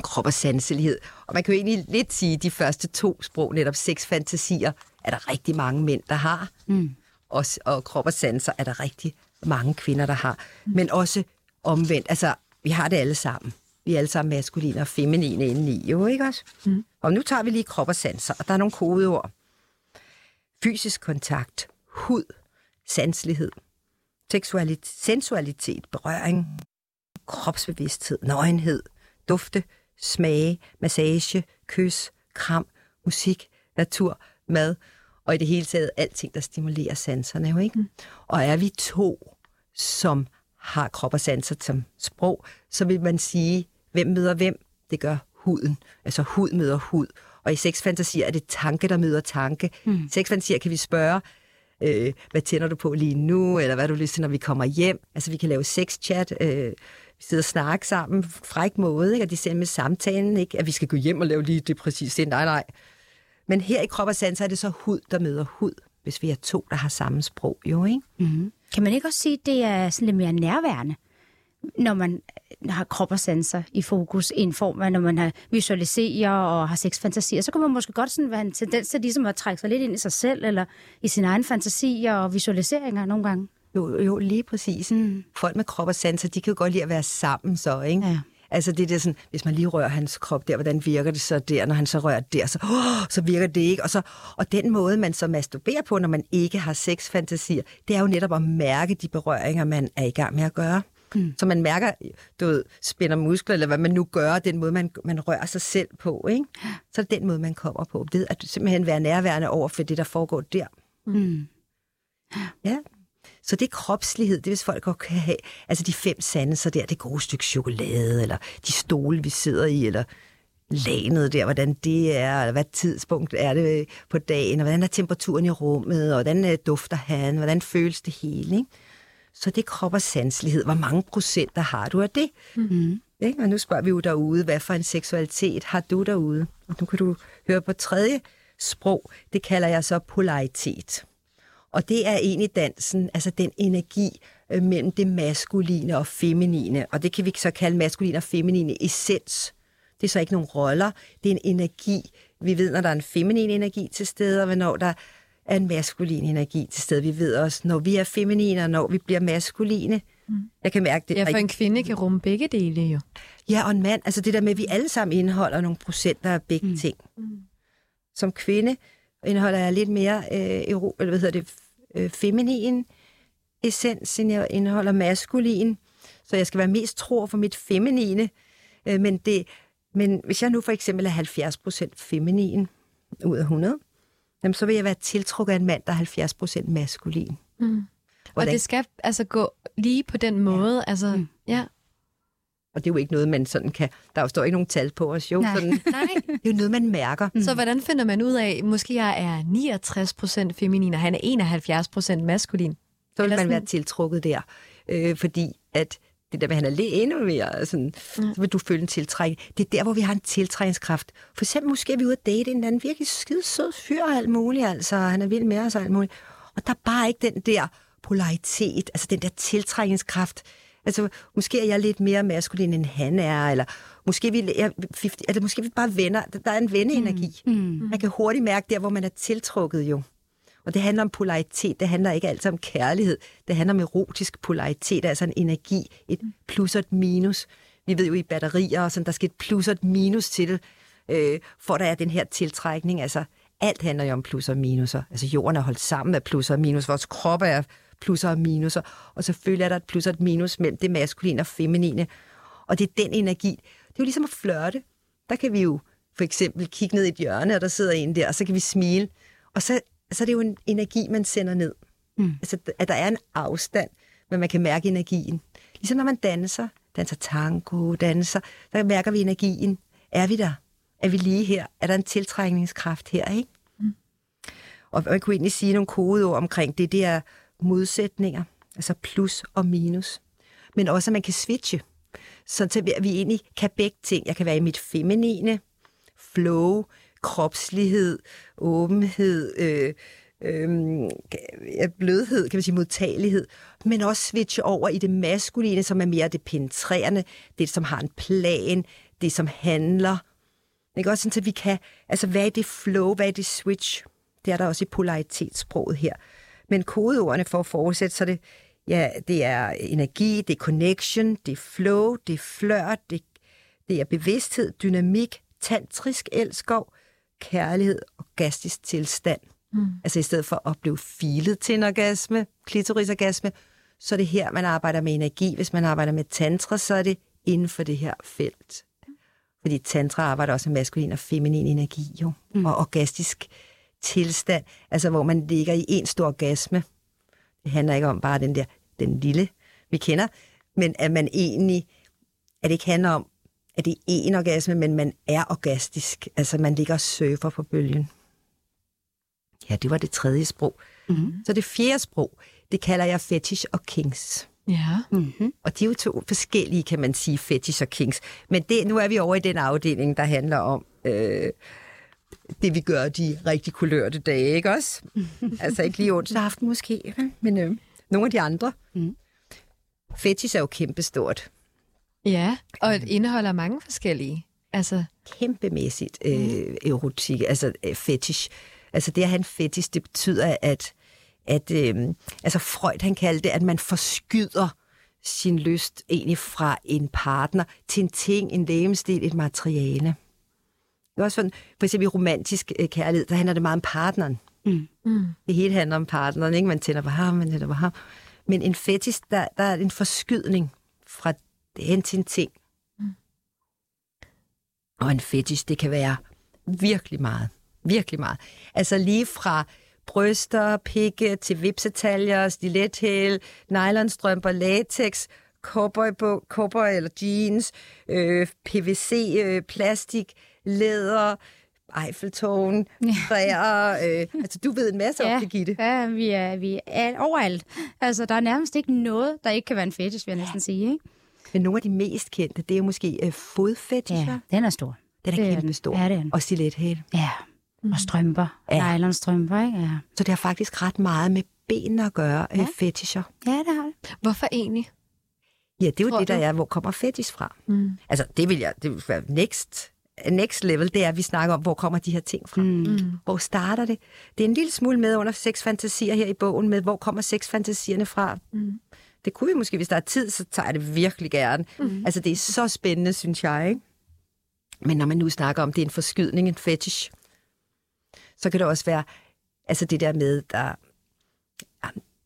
Krop og sanselighed. Og man kan jo egentlig lidt sige, at de første to sprog, netop seks fantasier, er der rigtig mange mænd, der har. Mm. Og, og krop og sanser er der rigtig mange kvinder, der har. Mm. Men også omvendt. Altså, vi har det alle sammen. Vi er alle sammen maskuline og feminine indeni, jo ikke også? Mm. Og nu tager vi lige krop og sanser, og der er nogle kodeord. Fysisk kontakt, hud, sanselighed, seksualitet, sensualitet, berøring, kropsbevidsthed, nøgenhed, dufte, smage, massage, kys, kram, musik, natur, mad, og i det hele taget alting, der stimulerer sanserne. Jo, ikke? Mm. Og er vi to, som har krop og sanser som sprog, så vil man sige, hvem møder hvem? Det gør huden. Altså hud møder hud. Og i sexfantasier er det tanke, der møder tanke. Mm. Sexfantasier kan vi spørge, øh, hvad tænder du på lige nu, eller hvad har du lyst til, når vi kommer hjem. Altså vi kan lave sexchat, øh, vi sidder og snakker sammen, fræk måde, ikke? og de sender med samtalen, ikke? at vi skal gå hjem og lave lige det præcis. Det nej, nej. Men her i krop og sanser er det så hud, der møder hud, hvis vi er to, der har samme sprog, jo, ikke? Mm-hmm. Kan man ikke også sige, at det er sådan lidt mere nærværende, når man har krop og sanser i fokus, i en form af, når man har visualiserer og har sexfantasier, så kan man måske godt sådan være en tendens til ligesom at trække sig lidt ind i sig selv, eller i sine egne fantasier og visualiseringer nogle gange. Jo, jo lige præcis. Mm. Folk med krop og sanser, de kan jo godt lide at være sammen så, ikke? Ja. Altså det der sådan, hvis man lige rører hans krop der, hvordan virker det så der, når han så rører der, så, oh, så virker det ikke. Og, så, og den måde, man så masturberer på, når man ikke har sexfantasier, det er jo netop at mærke de berøringer, man er i gang med at gøre. Mm. Så man mærker, du ved, spænder muskler, eller hvad man nu gør, den måde, man, man rører sig selv på. Ikke? Så er det den måde, man kommer på. Ved at simpelthen være nærværende over for det, der foregår der. Mm. Ja. Så det er kropslighed, det er, hvis folk godt kan have, altså de fem sanser der, det gode stykke chokolade, eller de stole, vi sidder i, eller lanet der, hvordan det er, eller hvad tidspunkt er det på dagen, og hvordan er temperaturen i rummet, og hvordan øh, dufter han, hvordan føles det hele, ikke? Så det er krop og sanselighed. Hvor mange procenter har du af det? Mm-hmm. Ikke? Og nu spørger vi jo derude, hvad for en seksualitet har du derude? Og nu kan du høre på tredje sprog, det kalder jeg så polaritet. Og det er egentlig dansen, altså den energi øh, mellem det maskuline og feminine. Og det kan vi så kalde maskuline og feminine essens. Det er så ikke nogen roller, det er en energi. Vi ved, når der er en feminin energi til stede, og hvornår der er en maskulin energi til stede. Vi ved også, når vi er feminine, og når vi bliver maskuline. Mm. Jeg kan mærke det. Ja, for en kvinde kan rumme begge dele jo. Ja, og en mand. Altså det der med, at vi alle sammen indeholder nogle procenter af begge mm. ting. Mm. Som kvinde indeholder jeg lidt mere øh, ero, eller hvad hedder det, øh, feminin essens, end jeg indeholder maskulin. Så jeg skal være mest tro for mit feminine. Øh, men, det, men hvis jeg nu for eksempel er 70% feminin ud af 100, jamen, så vil jeg være tiltrukket af en mand, der er 70% maskulin. Mm. Og det skal altså gå lige på den måde. Ja. Altså, mm. ja. Og det er jo ikke noget, man sådan kan... Der står ikke nogen tal på os, jo. Nej. Sådan, Nej. det er jo noget, man mærker. Mm. Så hvordan finder man ud af, måske jeg er 69% feminin, og han er 71% maskulin? Så vil Eller man sådan- være tiltrukket der. Øh, fordi at det der med, at han er lidt endnu mere, sådan, Ja. så vil du føle en tiltrækning. Det er der, hvor vi har en tiltrækningskraft. For eksempel, måske er vi ude at date en eller anden virkelig skide sød fyr og alt muligt, altså han er vild med os og alt muligt. Og der er bare ikke den der polaritet, altså den der tiltrækningskraft. Altså, måske er jeg lidt mere maskulin, end han er, eller måske vi, er, 50, eller måske vi bare venner. Der er en venneenergi. Mm. Man kan hurtigt mærke der, hvor man er tiltrukket jo. Og det handler om polaritet, det handler ikke altid om kærlighed. Det handler om erotisk polaritet, altså en energi, et plus og et minus. Vi ved jo i batterier, og sådan, der skal et plus og et minus til øh, for der er den her tiltrækning. Altså, alt handler jo om plus og minuser. Altså, jorden er holdt sammen af plus og minus. Vores krop er plusser og minuser. Og selvfølgelig er der et plus og et minus mellem det maskuline og feminine. Og det er den energi. Det er jo ligesom at flørte. Der kan vi jo for eksempel kigge ned i et hjørne, og der sidder en der, og så kan vi smile. Og så, så er det jo en energi, man sender ned. Mm. Altså, at der er en afstand, men man kan mærke energien. Ligesom når man danser, danser tango, danser, der mærker vi energien. Er vi der? Er vi lige her? Er der en tiltrækningskraft her, ikke? Mm. Og man kunne egentlig sige nogle kodeord omkring det, det er modsætninger, altså plus og minus. Men også, at man kan switche, så vi egentlig kan begge ting. Jeg kan være i mit feminine, flow, kropslighed, åbenhed, øh, øh, blødhed, kan man sige, modtagelighed, men også switche over i det maskuline, som er mere det penetrerende, det som har en plan, det som handler. Ikke også sådan, at vi kan, altså hvad er det flow, hvad er det switch? Det er der også i polaritetssproget her. Men kodeordene for at fortsætte, så det, ja, det er energi, det er connection, det er flow, det er flør, det, det er bevidsthed, dynamik, tantrisk elskov, kærlighed og gastisk tilstand. Mm. Altså i stedet for at blive filet til en orgasme, klitorisorgasme, så er det her, man arbejder med energi. Hvis man arbejder med tantra, så er det inden for det her felt. Fordi tantra arbejder også med maskulin og feminin energi, jo. Mm. Og orgastisk tilstand, altså hvor man ligger i en stor orgasme. Det handler ikke om bare den der, den lille, vi kender, men at man egentlig, at det ikke handler om, at det er en orgasme, men man er orgastisk. Altså man ligger og surfer på bølgen. Ja, det var det tredje sprog. Mm-hmm. Så det fjerde sprog, det kalder jeg fetish og kings. Ja. Mm-hmm. Og de er jo to forskellige, kan man sige, fetish og kings. Men det, nu er vi over i den afdeling, der handler om øh, det, vi gør de rigtig kulørte dage, ikke også? altså ikke lige onsdag aften måske, men øh, nogle af de andre. Mm. Fetish er jo kæmpestort. Ja, og det indeholder mange forskellige. Altså... Kæmpemæssigt øh, erotik, altså øh, fetish. Altså det at have en fetish, det betyder, at, at øh, altså Freud han kaldte det, at man forskyder sin lyst egentlig fra en partner til en ting, en lægemstil, et materiale. Det er også sådan, for eksempel i romantisk øh, kærlighed, der handler det meget om partneren. Mm. Mm. Det hele handler om partneren, ikke? Man tænder på ham, man tænder på ham. Men en fetish, der, der er en forskydning fra hen til en ting. Mm. Og en fetish, det kan være virkelig meget. Virkelig meget. Altså lige fra bryster, pikke til vipsetaljer, stilethæl, nylonstrømper, latex, cowboy, cowboy eller jeans, øh, PVC, øh, plastik, læder, Eiffeltårn, træer, øh, altså du ved en masse ja, om det, Gitte. Ja, vi er, vi er overalt. Altså, der er nærmest ikke noget, der ikke kan være en fetish, vil jeg næsten sige, ikke? Men nogle af de mest kendte, det er jo måske øh, fodfetisher. Ja, den er stor. Den er det kæmpe stor. Ja, det er den. Og stilethæl. Ja, og strømper. Ja. Nylonstrømper, ikke? Ja. Så det har faktisk ret meget med benene at gøre, øh, ja. fetisher. Ja, det har det. Hvorfor egentlig? Ja, det er jo Tror det, der du? er, hvor kommer fetish fra. Mm. Altså, det vil jeg, det vil være next next level, det er, at vi snakker om, hvor kommer de her ting fra? Mm. Hvor starter det? Det er en lille smule med under sexfantasier her i bogen, med hvor kommer sexfantasierne fra? Mm. Det kunne vi måske, hvis der er tid, så tager jeg det virkelig gerne. Mm. Altså, det er så spændende, synes jeg, ikke? Men når man nu snakker om, det er en forskydning, en fetish, så kan det også være, altså det der med, der...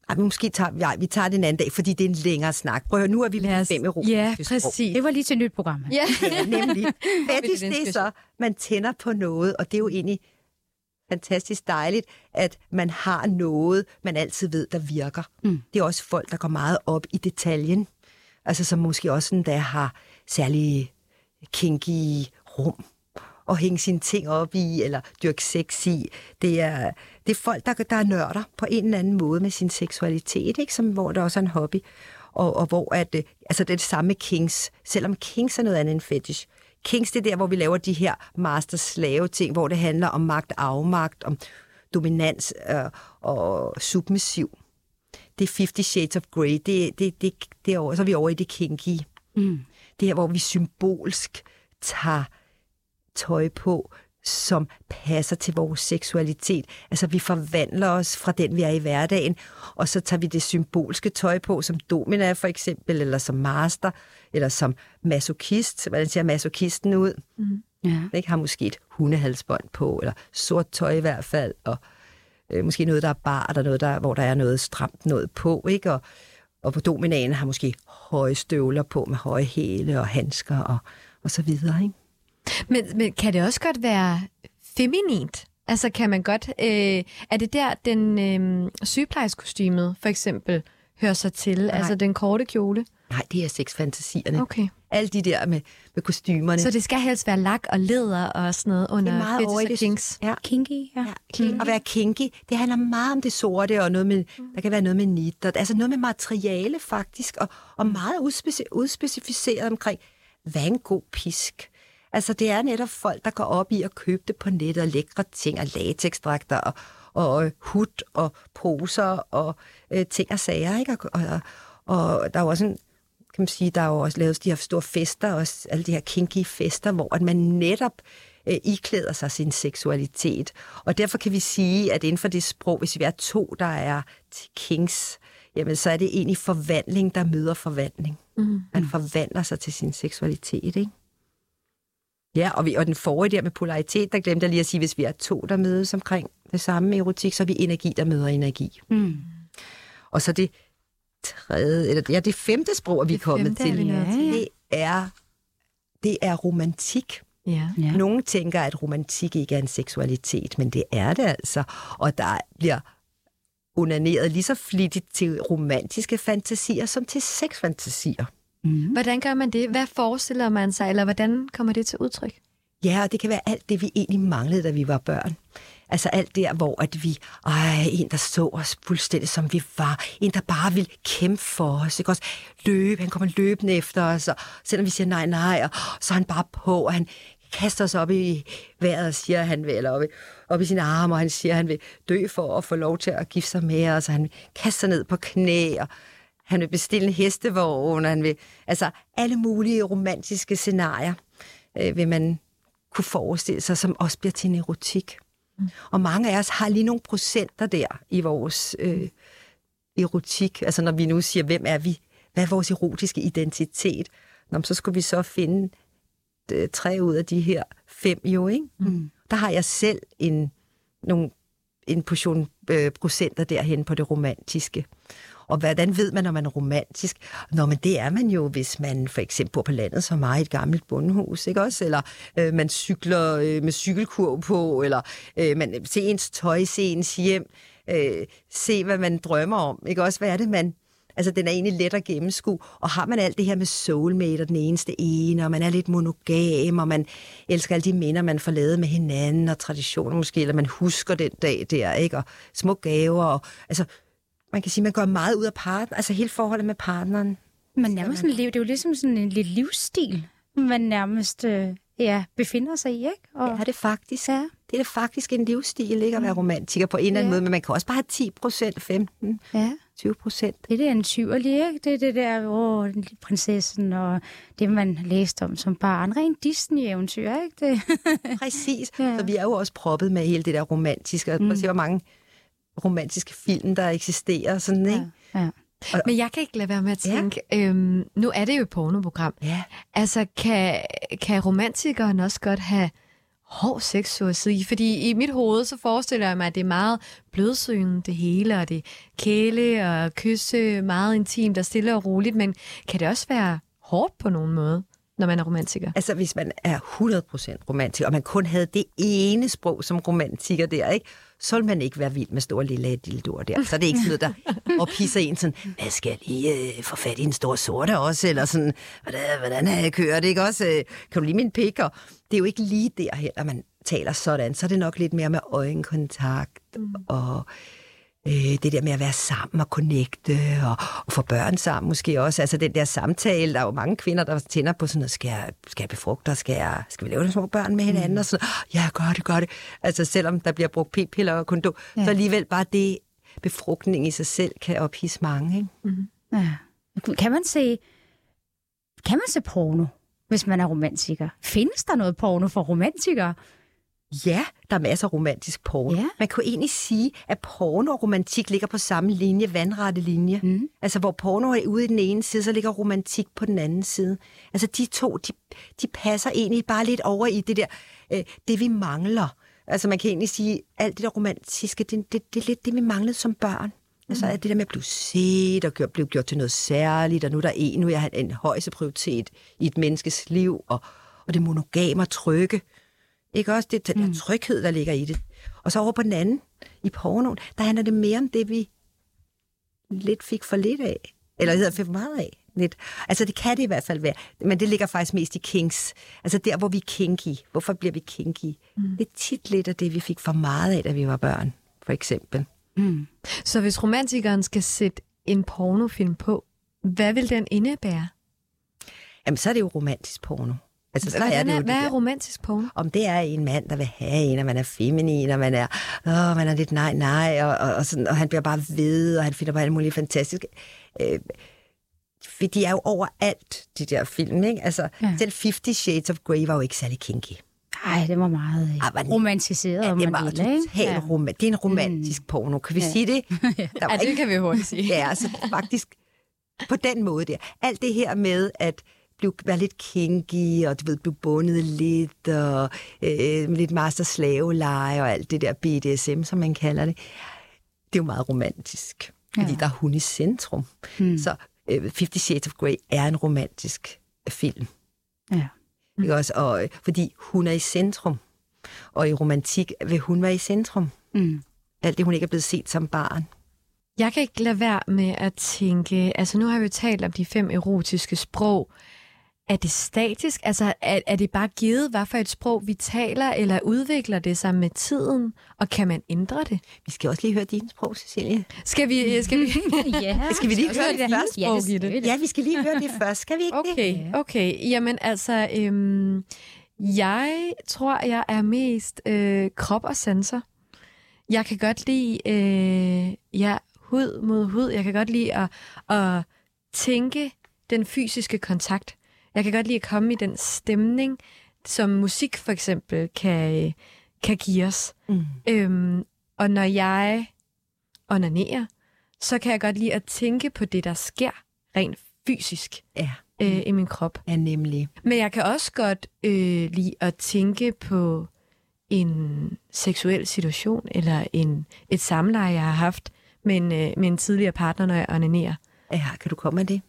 Ej, måske tager, ja, vi tager det en anden dag, fordi det er en længere snak. Prøv at høre, nu er vi lige fem erotiske Ja, præcis. Det var lige til et nyt program. Ja, ja nemlig. Fetish, det er så, man tænder på noget, og det er jo egentlig fantastisk dejligt, at man har noget, man altid ved, der virker. Mm. Det er også folk, der går meget op i detaljen. Altså som måske også sådan, der har særlige kinky rum og hænge sine ting op i, eller dyrke sex i. Det er, det er folk, der, der er nørder på en eller anden måde med sin seksualitet, ikke? Som, hvor der også er en hobby. Og, og hvor at, altså det er det samme med kings. Selvom kings er noget andet end fetish. Kings, det er der, hvor vi laver de her master-slave-ting, hvor det handler om magt, afmagt, om dominans øh, og submissiv. Det er 50 Shades of Grey. Det, det, det, det er over, så er vi over i det kinky. Mm. Det her, hvor vi symbolsk tager tøj på, som passer til vores seksualitet. Altså, vi forvandler os fra den, vi er i hverdagen, og så tager vi det symbolske tøj på, som domina for eksempel, eller som master, eller som masochist. Hvordan ser masochisten ud? Mm. Ja. Ikke? Har måske et hundehalsbånd på, eller sort tøj i hvert fald, og øh, måske noget, der er bart, og noget, der, hvor der er noget stramt noget på, ikke? Og, og på dominanen har måske høje støvler på med høje hæle og handsker og, og så videre, ikke? Men, men kan det også godt være feminint? Altså kan man godt... Øh, er det der, den øh, sygeplejerskostymet for eksempel hører sig til? Nej. Altså den korte kjole? Nej, det er sexfantasierne. Okay. Alle de der med, med kostymerne. Så det skal helst være lak og læder og sådan noget under det er meget over kinks? Ja. Kinky, ja. Ja, kinky. At være kinky, det handler meget om det sorte, og noget med, der kan være noget med nitter, altså noget med materiale faktisk, og, og meget udspeci- udspecificeret omkring, hvad er en god pisk? Altså det er netop folk, der går op i at købe det på nettet, og lækre ting, og latexdragter, og, og hud, og poser, og øh, ting og sager, ikke? Og, og, og der er jo også en, kan man sige, der er jo også lavet de her store fester, også alle de her kinky fester, hvor at man netop øh, iklæder sig sin seksualitet. Og derfor kan vi sige, at inden for det sprog, hvis vi er to, der er til kings, jamen så er det egentlig forvandling, der møder forvandling. Mm. Man forvandler sig til sin seksualitet, ikke? Ja, og, vi, og den forrige der med polaritet, der glemte jeg lige at sige, hvis vi er to, der mødes omkring det samme erotik, så er vi energi, der møder energi. Mm. Og så det tredje, eller ja, det femte sprog, vi er Det kommet femte er til, vi nået til. det er, det er romantik. Ja. Ja. Nogle tænker, at romantik ikke er en seksualitet, men det er det altså. Og der bliver onaneret lige så flittigt til romantiske fantasier som til sexfantasier. Mm. Hvordan gør man det? Hvad forestiller man sig, eller hvordan kommer det til udtryk? Ja, og det kan være alt det, vi egentlig manglede, da vi var børn. Altså alt der, hvor at vi, ej, en, der så os fuldstændig, som vi var. En, der bare ville kæmpe for os. Ikke også? Løbe, han kommer løbende efter os, og selvom vi siger nej, nej, og så er han bare på, og han kaster os op i vejret og siger, at han vil, eller op i, op i sine arme, og han siger, at han vil dø for at få lov til at gifte sig med os, og han kaster ned på knæ, og han vil bestille en hestevogn, og han vil, altså alle mulige romantiske scenarier øh, vil man kunne forestille sig, som også bliver til en erotik. Mm. Og mange af os har lige nogle procenter der i vores øh, erotik. Altså når vi nu siger, hvem er vi? Hvad er vores erotiske identitet? Nå, så skulle vi så finde øh, tre ud af de her fem jo, ikke? Mm. Der har jeg selv en, nogle, en portion øh, procenter derhen på det romantiske. Og hvordan ved man, når man er romantisk? Nå, men det er man jo, hvis man for eksempel bor på landet som mig i et gammelt bondehus, ikke også? Eller øh, man cykler øh, med cykelkurv på, eller øh, man se ens tøj, se ens hjem, øh, se hvad man drømmer om, ikke også? Hvad er det, man... Altså, den er egentlig let at gennemskue. Og har man alt det her med soulmate og den eneste ene, og man er lidt monogam, og man elsker alle de minder, man får lavet med hinanden, og traditioner måske, eller man husker den dag der, ikke? Og små gaver, og altså, man kan sige, man gør meget ud af partner, altså hele forholdet med partneren. Men nærmest sådan, det er jo ligesom sådan en lidt livsstil, man nærmest øh, ja, befinder sig i, ikke? Og, Ja, det er faktisk. Ja. Det er faktisk en livsstil, ikke? At være romantiker på en eller anden Ja. måde, men man kan også bare have 10 procent, 15, ja. 20 procent. Det er det naturlige, ikke? Det er det der, åh, prinsessen, og det, man læste om som barn. Rent Disney-eventyr, ikke? Det. Præcis. Ja. Ja. Så vi er jo også proppet med hele det der romantiske. Og prøv at se, hvor mange romantiske film, der eksisterer. Sådan, ikke? ja. Men jeg kan ikke lade være med at Ja. tænke, øhm, nu er det jo et pornoprogram. Ja. Altså, kan, kan romantikeren også godt have hård sex, så at sige? Fordi i mit hoved, så forestiller jeg mig, at det er meget blødsøgende det hele, og det kæle og kysse, meget intimt og stille og roligt, men kan det også være hårdt på nogen måde, når man er romantiker? Altså, hvis man er 100% romantiker, og man kun havde det ene sprog som romantiker der, ikke? Så vil man ikke være vild med store lille dildoer der. Så er det ikke sådan noget, der ophisser en sådan, hvad skal jeg lige øh, få fat i en stor sorte også, eller sådan, hvordan, hvordan er jeg kørt, ikke også? Øh, Kan du lige min pik? Og det er jo ikke lige der heller, man taler sådan. Så er det nok lidt mere med øjenkontakt, mm. og øh, det der med at være sammen og connecte, og, og få børn sammen måske også. Altså den der samtale, der er jo mange kvinder, der tænder på sådan noget, skal jeg, skal jeg befrugte dig? Skal, jeg, skal vi lave nogle små børn med hinanden? Mm. Og sådan, ja, gør det, gør det. Altså selvom der bliver brugt p-piller og kondom, ja. så alligevel bare det, befrugtning i sig selv kan ophisse mange, ikke? ja. Kan man se, kan man se porno, hvis man er romantiker? Findes der noget porno for romantikere? Ja, der er masser af romantisk porno. Ja. Man kunne egentlig sige, at porno og romantik ligger på samme linje, vandrette linje. Mm. Altså, hvor porno er ude i den ene side, så ligger romantik på den anden side. Altså, de to, de, de passer egentlig bare lidt over i det der, øh, det vi mangler. Altså, man kan egentlig sige, alt det der romantiske, det, det, det er lidt det, vi manglede som børn. Altså, at det der med at blive set og gjort, blive gjort til noget særligt, og nu er der en, nu er jeg en højeste prioritet i et menneskes liv, og, og det monogame og trygge. Ikke også det, den der tryghed, der ligger i det. Og så over på den anden, i pornoen, der handler det mere om det, vi lidt fik for lidt af. Eller hedder for meget af. Lidt. Altså det kan det i hvert fald være. Men det ligger faktisk mest i kinks. Altså der, hvor vi er kinky. Hvorfor bliver vi kinky? Mm. Det er tit lidt af det, vi fik for meget af, da vi var børn, for eksempel. Så hvis romantikeren skal sætte en pornofilm på, hvad vil den indebære? Jamen, så er det jo romantisk porno. Altså, så er Hvordan det jo er, det hvad der- er romantisk porno? om det er en mand, der vil have en, og man er feminin, og man er, åh, man er lidt nej, nej, og, og, og, sådan, og han bliver bare ved, og han finder på alt muligt fantastisk. Øh, de er jo overalt, de der film, ikke? Altså, ja. Ja. selv Fifty Shades of Grey var jo ikke særlig kinky. Ej, det var meget øh, Ej, var den- romantiseret, om det var vil, totalt ikke? ja. rom- Det er en romantisk mm. porno, kan vi ja. sige det? Der var ikke kan vi hurtigt sige. Ja, altså faktisk på den måde der. Alt det her med at blive, være lidt kinky, og du ved, blive bundet lidt, og øh, lidt master-slave-leje, og alt det der BDSM, som man kalder det. Det er jo meget romantisk, fordi Ja. der er hun i centrum. Hmm. Så øh, Fifty Shades of Grey er en romantisk film. Ja. Ikke også? Og, øh, fordi hun er i centrum. Og i romantik vil hun være i centrum. Mm. Alt det, hun ikke er blevet set som barn. Jeg kan ikke lade være med at tænke, altså nu har vi jo talt om de fem erotiske sprog. Er det statisk? Altså er, er det bare givet, hvad for et sprog vi taler, eller udvikler det sig med tiden? Og kan man ændre det? Vi skal også lige høre din sprog, Cecilie. Skal vi, skal vi, ja. Skal vi lige høre det Ja, først? Ja, det skal da. Ja, vi skal lige høre det først. Skal vi ikke det? Okay, okay. Jamen altså, øhm, jeg tror, jeg er mest øh, krop og sanser. Jeg kan godt lide øh, ja, hud mod hud. Jeg kan godt lide at, at tænke den fysiske kontakt. Jeg kan godt lide at komme i den stemning, som musik for eksempel kan, kan give os. Mm. Øhm, og når jeg onanerer, så kan jeg godt lide at tænke på det, der sker rent fysisk Ja, øh, i min krop. ja, nemlig. Men jeg kan også godt øh, lide at tænke på en seksuel situation, eller en, et samleje, jeg har haft med en, øh, med en tidligere partner, når jeg onanerer. Ja, kan du komme med det?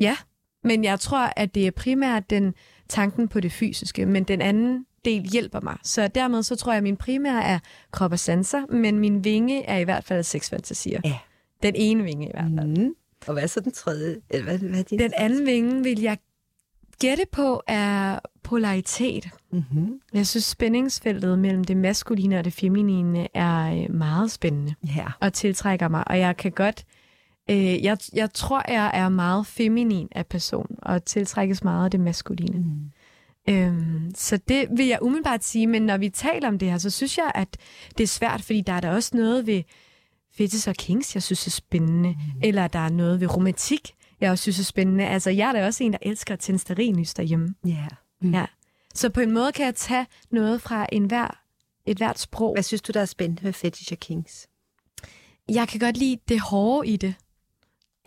Ja, men jeg tror, at det er primært den tanken på det fysiske, men den anden del hjælper mig. Så dermed så tror jeg, at min primære er krop og sanser, men min vinge er i hvert fald sexfantasier. Ja. Den ene vinge i hvert fald. Mm. Og hvad er så den tredje? Eller hvad, hvad er din? Den anden vinge vil jeg gætte på er polaritet. Mm-hmm. Jeg synes, spændingsfeltet mellem det maskuline og det feminine er øh, meget spændende Ja. og tiltrækker mig. Og jeg kan godt... Øh, jeg, jeg tror, jeg er meget feminin af person og tiltrækkes meget af det maskuline. Mm. Øhm, så det vil jeg umiddelbart sige, men når vi taler om det her, så synes jeg, at det er svært, fordi der er der også noget ved fetish og kings, jeg synes er spændende, mm. eller der er noget ved romantik, jeg også synes er spændende. Altså, jeg er da også en, der elsker at tænde derhjemme. Ja. Mm. Ja. Så på en måde kan jeg tage noget fra en hver, et hvert sprog. Hvad synes du, der er spændende med Fetish og Kings? Jeg kan godt lide det hårde i det.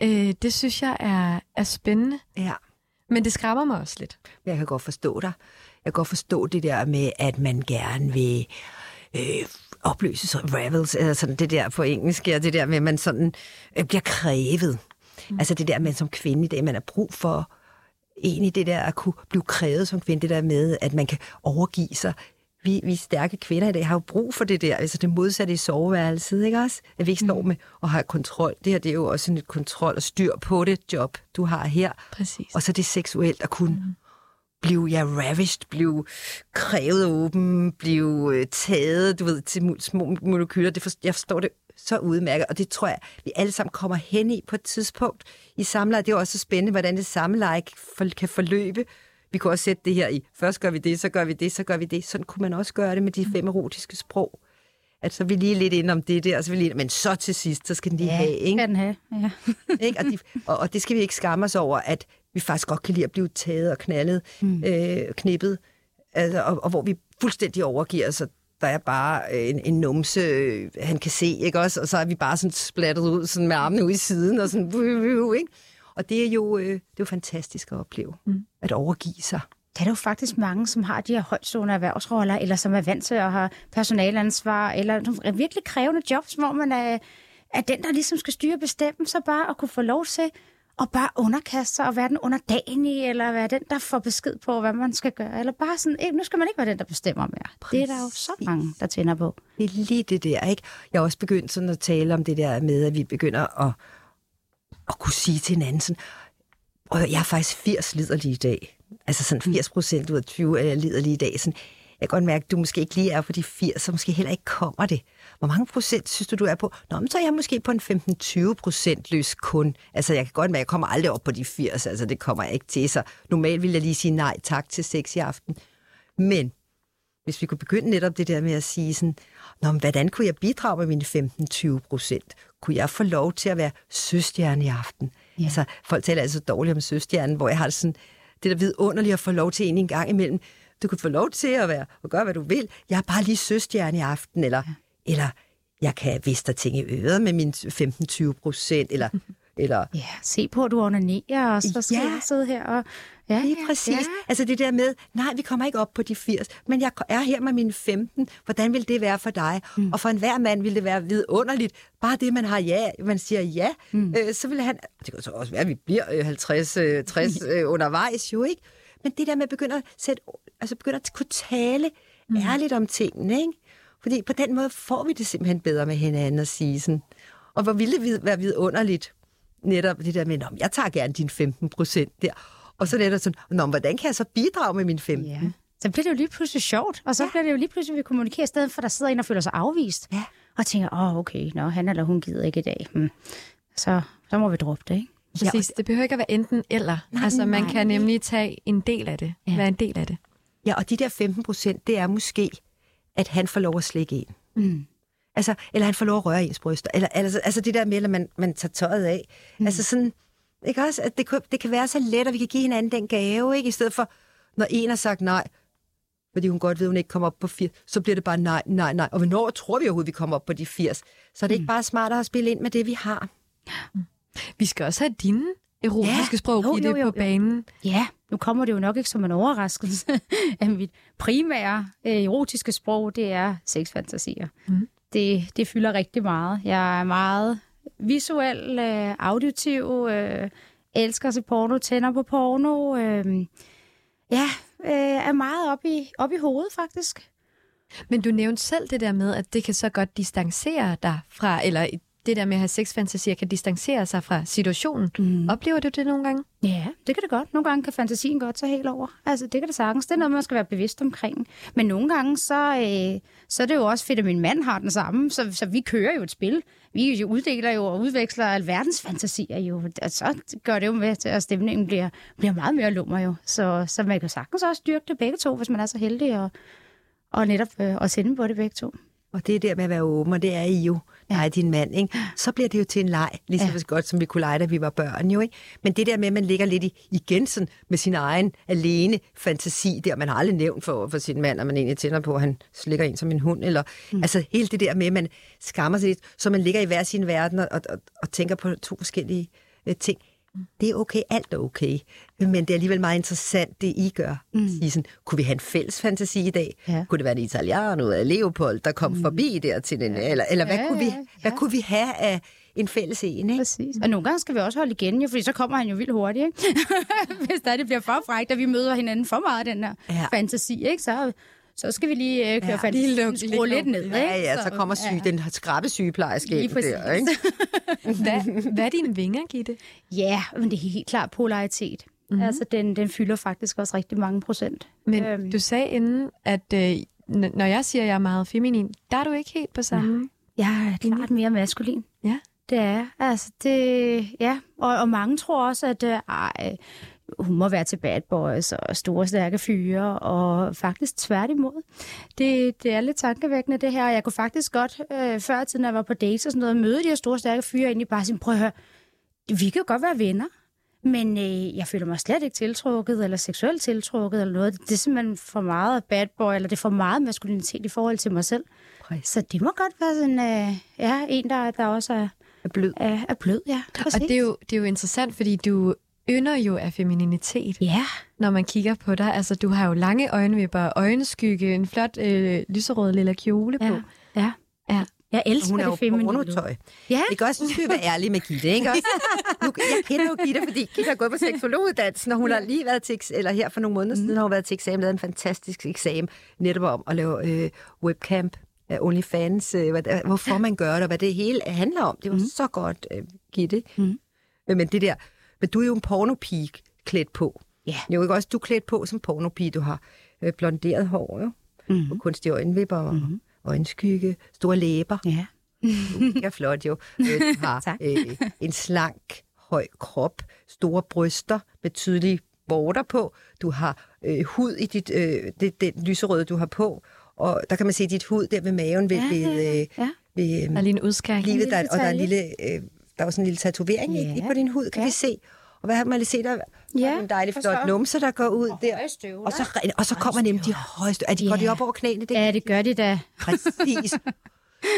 Øh, det synes jeg er, er spændende, Ja. men det skræmmer mig også lidt. Jeg kan godt forstå dig. Jeg kan godt forstå det der med, at man gerne vil øh, opløses og ravels, eller sådan det der på engelsk, og det der med, at man sådan øh, bliver krævet. Mm. Altså det der med som kvinde i dag, man har brug for egentlig det der at kunne blive krævet som kvinde, det der med, at man kan overgive sig. Vi, vi stærke kvinder i dag har jo brug for det der, altså det modsatte i soveværelset, ikke også? At vi ikke står med og har kontrol. Det her, det er jo også sådan et kontrol og styr på det job, du har her. Præcis. Og så det seksuelt at kunne mm. blive ja, ravished, blive krævet åben, blive øh, taget, du ved, til små molekyler. Det for, jeg forstår det så udmærket, og det tror jeg, vi alle sammen kommer hen i på et tidspunkt i samleje. Det er jo også så spændende, hvordan det samleje kan forløbe. Vi kunne også sætte det her i, først gør vi det, så gør vi det, så gør vi det. Sådan kunne man også gøre det med de fem erotiske sprog. At så vi lige lidt ind om det der, og så vi lige, men så til sidst, så skal den lige Ja, have, ikke? skal den have. Ja. ikke? Og, de, og, og det skal vi ikke skamme os over, at vi faktisk godt kan lide at blive taget og knaldet, mm. øh, knippet, altså, og, og hvor vi fuldstændig overgiver os der er bare øh, en, en numse, øh, han kan se, ikke også? Og så er vi bare sådan splattet ud sådan med armene ude i siden, og sådan, ikke? Og det er jo, øh, det er jo fantastisk at opleve, mm. at overgive sig. Der er jo faktisk mange, som har de her højtstående erhvervsroller, eller som er vant til at have personalansvar, eller nogle virkelig krævende jobs, hvor man er, er den, der ligesom skal styre bestemmelser, bare at kunne få lov til at bare underkaste sig og være den underdanige, eller være den, der får besked på, hvad man skal gøre. Eller bare sådan, nu skal man ikke være den, der bestemmer mere. Præcis. Det er der jo så mange, der tænder på. Det er lige det der, ikke? Jeg har også begyndt sådan at tale om det der med, at vi begynder at, at kunne sige til hinanden sådan, og jeg er faktisk 80 liderlig i dag. Altså sådan 80 procent ud af 20 er jeg liderlig i dag. Sådan, jeg kan godt mærke, at du måske ikke lige er på de 80, så måske heller ikke kommer det. Hvor mange procent synes du, du er på? Nå, men så er jeg måske på en 15-20 procent løs kun. Altså, jeg kan godt mærke, at jeg kommer aldrig op på de 80, altså det kommer jeg ikke til. Så normalt vil jeg lige sige nej tak til sex i aften. Men hvis vi kunne begynde netop det der med at sige sådan, Nå, men hvordan kunne jeg bidrage med mine 15-20 procent? Kunne jeg få lov til at være søstjerne i aften? Ja. Altså, folk taler altså dårligt om søstjernen, hvor jeg har sådan, det der vidunderligt at få lov til en en gang imellem. Du kan få lov til at være og gøre, hvad du vil. Jeg er bare lige søstjerne i aften, eller, ja. eller jeg kan viste ting i øret med mine 15-20 procent, eller eller... Ja, se på, at du onanerer, og så skal ja. sidde her og... Ja, Lige præcis. Ja. Altså det der med, nej, vi kommer ikke op på de 80, men jeg er her med mine 15. Hvordan vil det være for dig? Mm. Og for enhver mand vil det være vidunderligt. Bare det, man har ja, man siger ja, mm. øh, så vil han... Det kan så også være, at vi bliver 50, øh, 60 øh, øh, undervejs jo, ikke? Men det der med at begynde at, sætte, altså begynde at kunne tale mm. ærligt om tingene, ikke? Fordi på den måde får vi det simpelthen bedre med hinanden at sige sådan. Og hvor ville det være vidunderligt, netop det der med, at jeg tager gerne din 15 procent der. Og så netop sådan, Nå, hvordan kan jeg så bidrage med min 15? Ja. Så bliver det jo lige pludselig sjovt, og så ja. bliver det jo lige pludselig, at vi kommunikerer i stedet for, at der sidder en og føler sig afvist. Ja. Og tænker, åh, oh, okay, nå, han eller hun gider ikke i dag. Hmm. Så, så må vi droppe det, ikke? Præcis, det behøver ikke at være enten eller. Nej, altså, man nej. kan nemlig tage en del af det. Ja. Være en del af det. Ja, og de der 15 procent, det er måske, at han får lov at slikke ind. Mm. Altså, eller han får lov at røre ens bryster. Eller, altså, altså det der med, at man, man tager tøjet af. Mm. Altså sådan, ikke også? At det, det kan være så let, at vi kan give hinanden den gave, ikke? I stedet for, når en har sagt nej, fordi hun godt ved, at hun ikke kommer op på 80, så bliver det bare nej, nej, nej. Og hvornår tror vi overhovedet, vi kommer op på de 80? Så er det mm. ikke bare smartere at spille ind med det, vi har. Vi skal også have dine erotiske ja. sprog jo, jo, jo. på banen. Ja, nu kommer det jo nok ikke som en overraskelse, at mit primære øh, erotiske sprog, det er sexfantasier. Mm det, det fylder rigtig meget. Jeg er meget visuel, øh, auditiv, øh, elsker at se porno, tænder på porno. Øh, ja, øh, er meget op i, op i hovedet faktisk. Men du nævnte selv det der med, at det kan så godt distancere dig fra, eller det der med at have sexfantasier kan distancere sig fra situationen. Mm. Oplever du det nogle gange? Ja, det kan det godt. Nogle gange kan fantasien godt tage helt over. Altså, det kan det sagtens. Det er noget, man skal være bevidst omkring. Men nogle gange, så, øh, så er det jo også fedt, at min mand har den samme. Så, så vi kører jo et spil. Vi jo uddeler jo og udveksler alverdens fantasier jo. Og så gør det jo med at stemningen bliver, bliver meget mere lummer jo. Så, så man kan sagtens også styrke det begge to, hvis man er så heldig og, og netop øh, at sende på det begge to. Og det er der med at være åben, og det er I jo dig og din mand, ikke? så bliver det jo til en leg, lige så ja. godt som vi kunne lege, da vi var børn. Jo, ikke? Men det der med, at man ligger lidt i, igen sådan, med sin egen alene fantasi, der man har aldrig nævnt for, for sin mand, at man egentlig tænder på, at han slikker en som en hund. Eller, mm. Altså hele det der med, at man skammer sig lidt, så man ligger i hver sin verden og, og, og, og tænker på to forskellige øh, ting det er okay, alt er okay. Men det er alligevel meget interessant, det I gør. Mm. Sige sådan, kunne vi have en fælles fantasi i dag? Ja. Kunne det være en italiano eller Leopold, der kom mm. forbi der til den? Eller, eller hvad, ja, kunne vi, hvad ja. kunne vi have af en fælles en? Ikke? Præcis. Og nogle gange skal vi også holde igen, jo, fordi så kommer han jo vildt hurtigt. Ikke? Hvis der det bliver for frækt, og vi møder hinanden for meget den her ja. fantasi, ikke? så så skal vi lige øh, køre ja, fat i skrue lidt ned. Ja, ikke? ja, så kommer syg, ja. den skrabbe sygeplejerske ind der. Ikke? hvad, hvad er dine vinger, Gitte? Ja, men det er helt klart polaritet. Mm-hmm. Altså, den, den fylder faktisk også rigtig mange procent. Men øhm. du sagde inden, at øh, når jeg siger, at jeg er meget feminin, der er du ikke helt på samme... Nej. Jeg er klart mere maskulin. Ja. Det er Altså, det... Ja, og, og mange tror også, at... Øh, ej, hun må være til bad boys og store, stærke fyre, og faktisk tværtimod. Det, det er lidt tankevækkende, det her. Jeg kunne faktisk godt, øh, før tiden, når jeg var på dates og sådan noget, møde de her store, stærke fyre, egentlig bare sige, prøv at høre, vi kan jo godt være venner, Men øh, jeg føler mig slet ikke tiltrukket, eller seksuelt tiltrukket, eller noget. Det er simpelthen for meget bad boy, eller det er for meget maskulinitet i forhold til mig selv. Præcis. Så det må godt være sådan, øh, ja, en, der, der også er, Er blød. er, er blød, ja. Præcis. Og det er, jo, det er jo interessant, fordi du ynder jo af femininitet, Ja, når man kigger på dig. Altså, du har jo lange øjenvipper, øjenskygge, en flot øh, lyserød lille kjole på. ja, ja. Ja. Jeg elsker Hun er jo det feminine. pornotøj. Ja, Det kan også, nu skal vi være ærlige med Gitte, ikke også? Nu, jeg kender jo Gitte, fordi Gitte har gået på seksologuddannelsen, og hun har lige været til, eller her for nogle måneder siden, har hun været til eksamen, lavet en fantastisk eksamen, netop om at lave øh, webcam, øh, OnlyFans, øh, hvad, hvorfor man gør det, og hvad det hele handler om. Det var mm. så godt, øh, Gitte. Mm. Øh, Men det der, men du er jo en pornopige klædt på. Ja. Er jo ikke også, du er klædt på som pornopige. Du har øh, blonderet hår, jo. Mhm. Og kunstige øjenvipper og mm. øjenskygge, store læber. ja. Mega flot jo. Øh, Du har øh, en slank, høj krop, store bryster med tydelige border på. Du har øh, hud i dit, øh, det, den lyserøde, du har på. Og der kan man se dit hud der ved maven, ved, Ja, ved, øh, ja. ved øh, Der er lige en udskæring. livet, der, og der er en lille, øh, der var sådan en lille tatovering Ja. yeah. på din hud, kan Ja. vi se. Og hvad har man lige set der? Ja, Der er en dejlig og flot numse, der går ud der. høje støvler. Og så, og så kommer nemlig de højeste. Er de, Går de Ja. op over knæene? Det Ja, det gør de da. Præcis.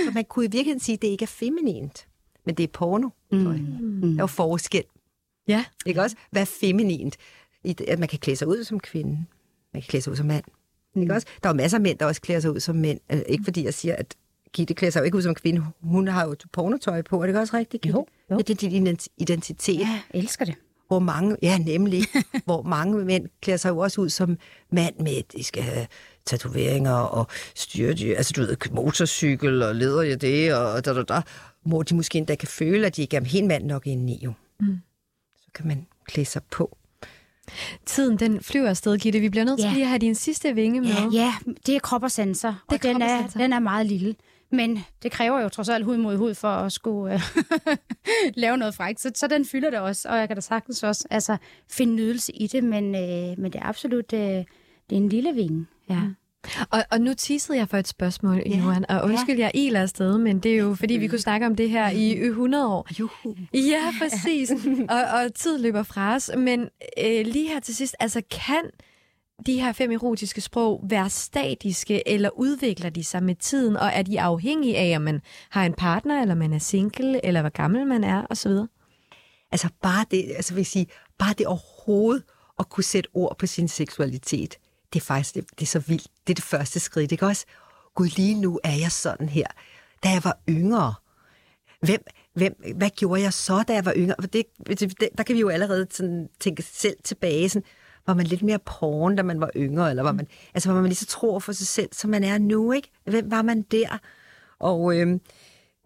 Så man kunne i virkeligheden sige, at det ikke er feminint, men det er porno. Mm. Der er jo forskel. Ja. Ikke også? Hvad er feminint? At man kan klæde sig ud som kvinde. Man kan klæde sig ud som mand. Mm. Ikke også? Der er jo masser af mænd, der også klæder sig ud som mænd. Altså, ikke fordi jeg siger, at Gitte klæder sig jo ikke ud som kvinde. Hun har jo pornotøj på. Er det ikke også rigtigt, Gitte? Jo, jo. Ja, det er din ident- identitet. Ja, jeg elsker det. Hvor mange, ja nemlig, hvor mange mænd klæder sig jo også ud som mand med, at de skal have tatoveringer og styre, altså du ved, motorcykel og leder i det, og da, da, da, hvor de måske endda kan føle, at de ikke er helt mand nok indeni jo. Mm. Så kan man klæde sig på. Tiden, den flyver afsted, Gitte. Vi bliver nødt til Ja. lige at have din sidste vinge med. Ja, ja det er krop og sensor, Det er og den krop og er, sensor. den er meget lille. Men det kræver jo trods alt hud mod hud for at skulle øh, lave noget frækt. Så, så den fylder det også, og jeg kan da sagtens også altså, finde nydelse i det, men, øh, men det er absolut øh, det er en lille vinge. Ja. Og, og nu teasede jeg for et spørgsmål, Ja. Johan, og undskyld, jeg iler afsted, men det er jo, fordi vi kunne snakke om det her i 100 år. Juhu. Ja, præcis. og, og tid løber fra os. Men øh, lige her til sidst, altså kan de her fem erotiske sprog være statiske, eller udvikler de sig med tiden, og er de afhængige af, om man har en partner, eller man er single, eller hvor gammel man er, osv.? Altså bare det, altså vil jeg sige, bare det overhovedet at kunne sætte ord på sin seksualitet, det er faktisk det, det er så vildt. Det er det første skridt, ikke også? Gud, lige nu er jeg sådan her. Da jeg var yngre, hvem, hvem, hvad gjorde jeg så, da jeg var yngre? For det, det, der kan vi jo allerede sådan tænke selv tilbage. Sådan, var man lidt mere porn, da man var yngre? Eller var man, altså var man lige så tro for sig selv, som man er nu, ikke? Hvem var man der? Og øhm,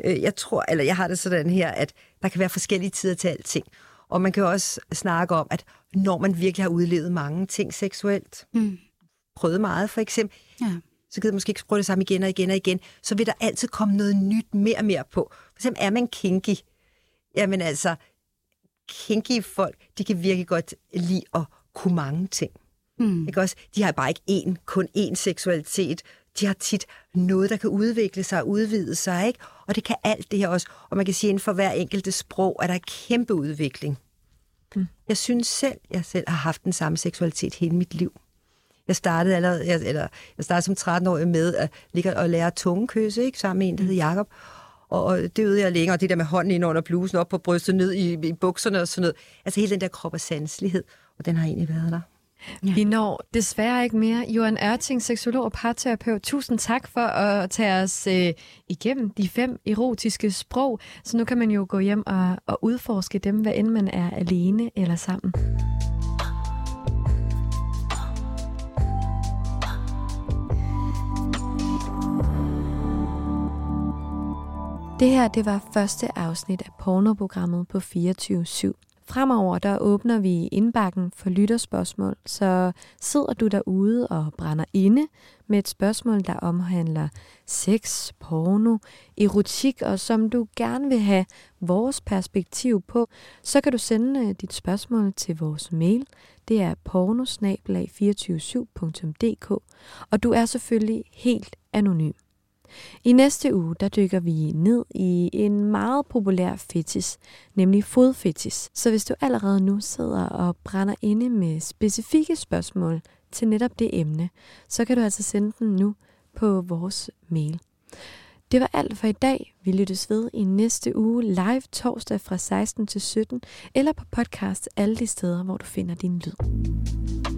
øh, jeg tror, eller jeg har det sådan her, at der kan være forskellige tider til alting. Og man kan også snakke om, at når man virkelig har udlevet mange ting seksuelt, Mm. prøvet meget for eksempel, Ja. så gider man måske ikke prøve det samme igen og igen og igen, så vil der altid komme noget nyt mere og mere på. For eksempel er man kinky, jamen altså, kinky folk, de kan virkelig godt lide at kunne mange ting. Mm. Ikke også? De har bare ikke én, kun én seksualitet. De har tit noget, der kan udvikle sig og udvide sig, ikke? Og det kan alt det her også. Og man kan sige, at inden for hver enkelte sprog er der kæmpe udvikling. Mm. Jeg synes selv, jeg selv har haft den samme seksualitet hele mit liv. Jeg startede allerede, jeg, eller jeg startede som 13-årig med at ligge og lære tungekysse, ikke? Sammen med en, der hed Jacob. Og, og det øvede jeg længere, og det der med hånden ind under blusen, op på brystet, ned i, i bukserne og sådan noget. Altså hele den der krop og sanselighed, og den har egentlig været der. Ja. Vi når desværre ikke mere. Johan Ørting, seksolog og parterapeut, tusind tak for at tage os øh, igennem de fem erotiske sprog. Så nu kan man jo gå hjem og, og udforske dem, hvad end man er alene eller sammen. Det her, det var første afsnit af pornoprogrammet på 24-7. Fremover der åbner vi indbakken for lytterspørgsmål, så sidder du derude og brænder inde med et spørgsmål, der omhandler sex, porno, erotik og som du gerne vil have vores perspektiv på, så kan du sende øh, dit spørgsmål til vores mail. Det er pornosnabelag247.dk, og du er selvfølgelig helt anonym. I næste uge, der dykker vi ned i en meget populær fetis, nemlig fodfetis. Så hvis du allerede nu sidder og brænder inde med specifikke spørgsmål til netop det emne, så kan du altså sende den nu på vores mail. Det var alt for i dag. Vi lyttes ved i næste uge live torsdag fra 16 til 17, eller på podcast alle de steder, hvor du finder din lyd.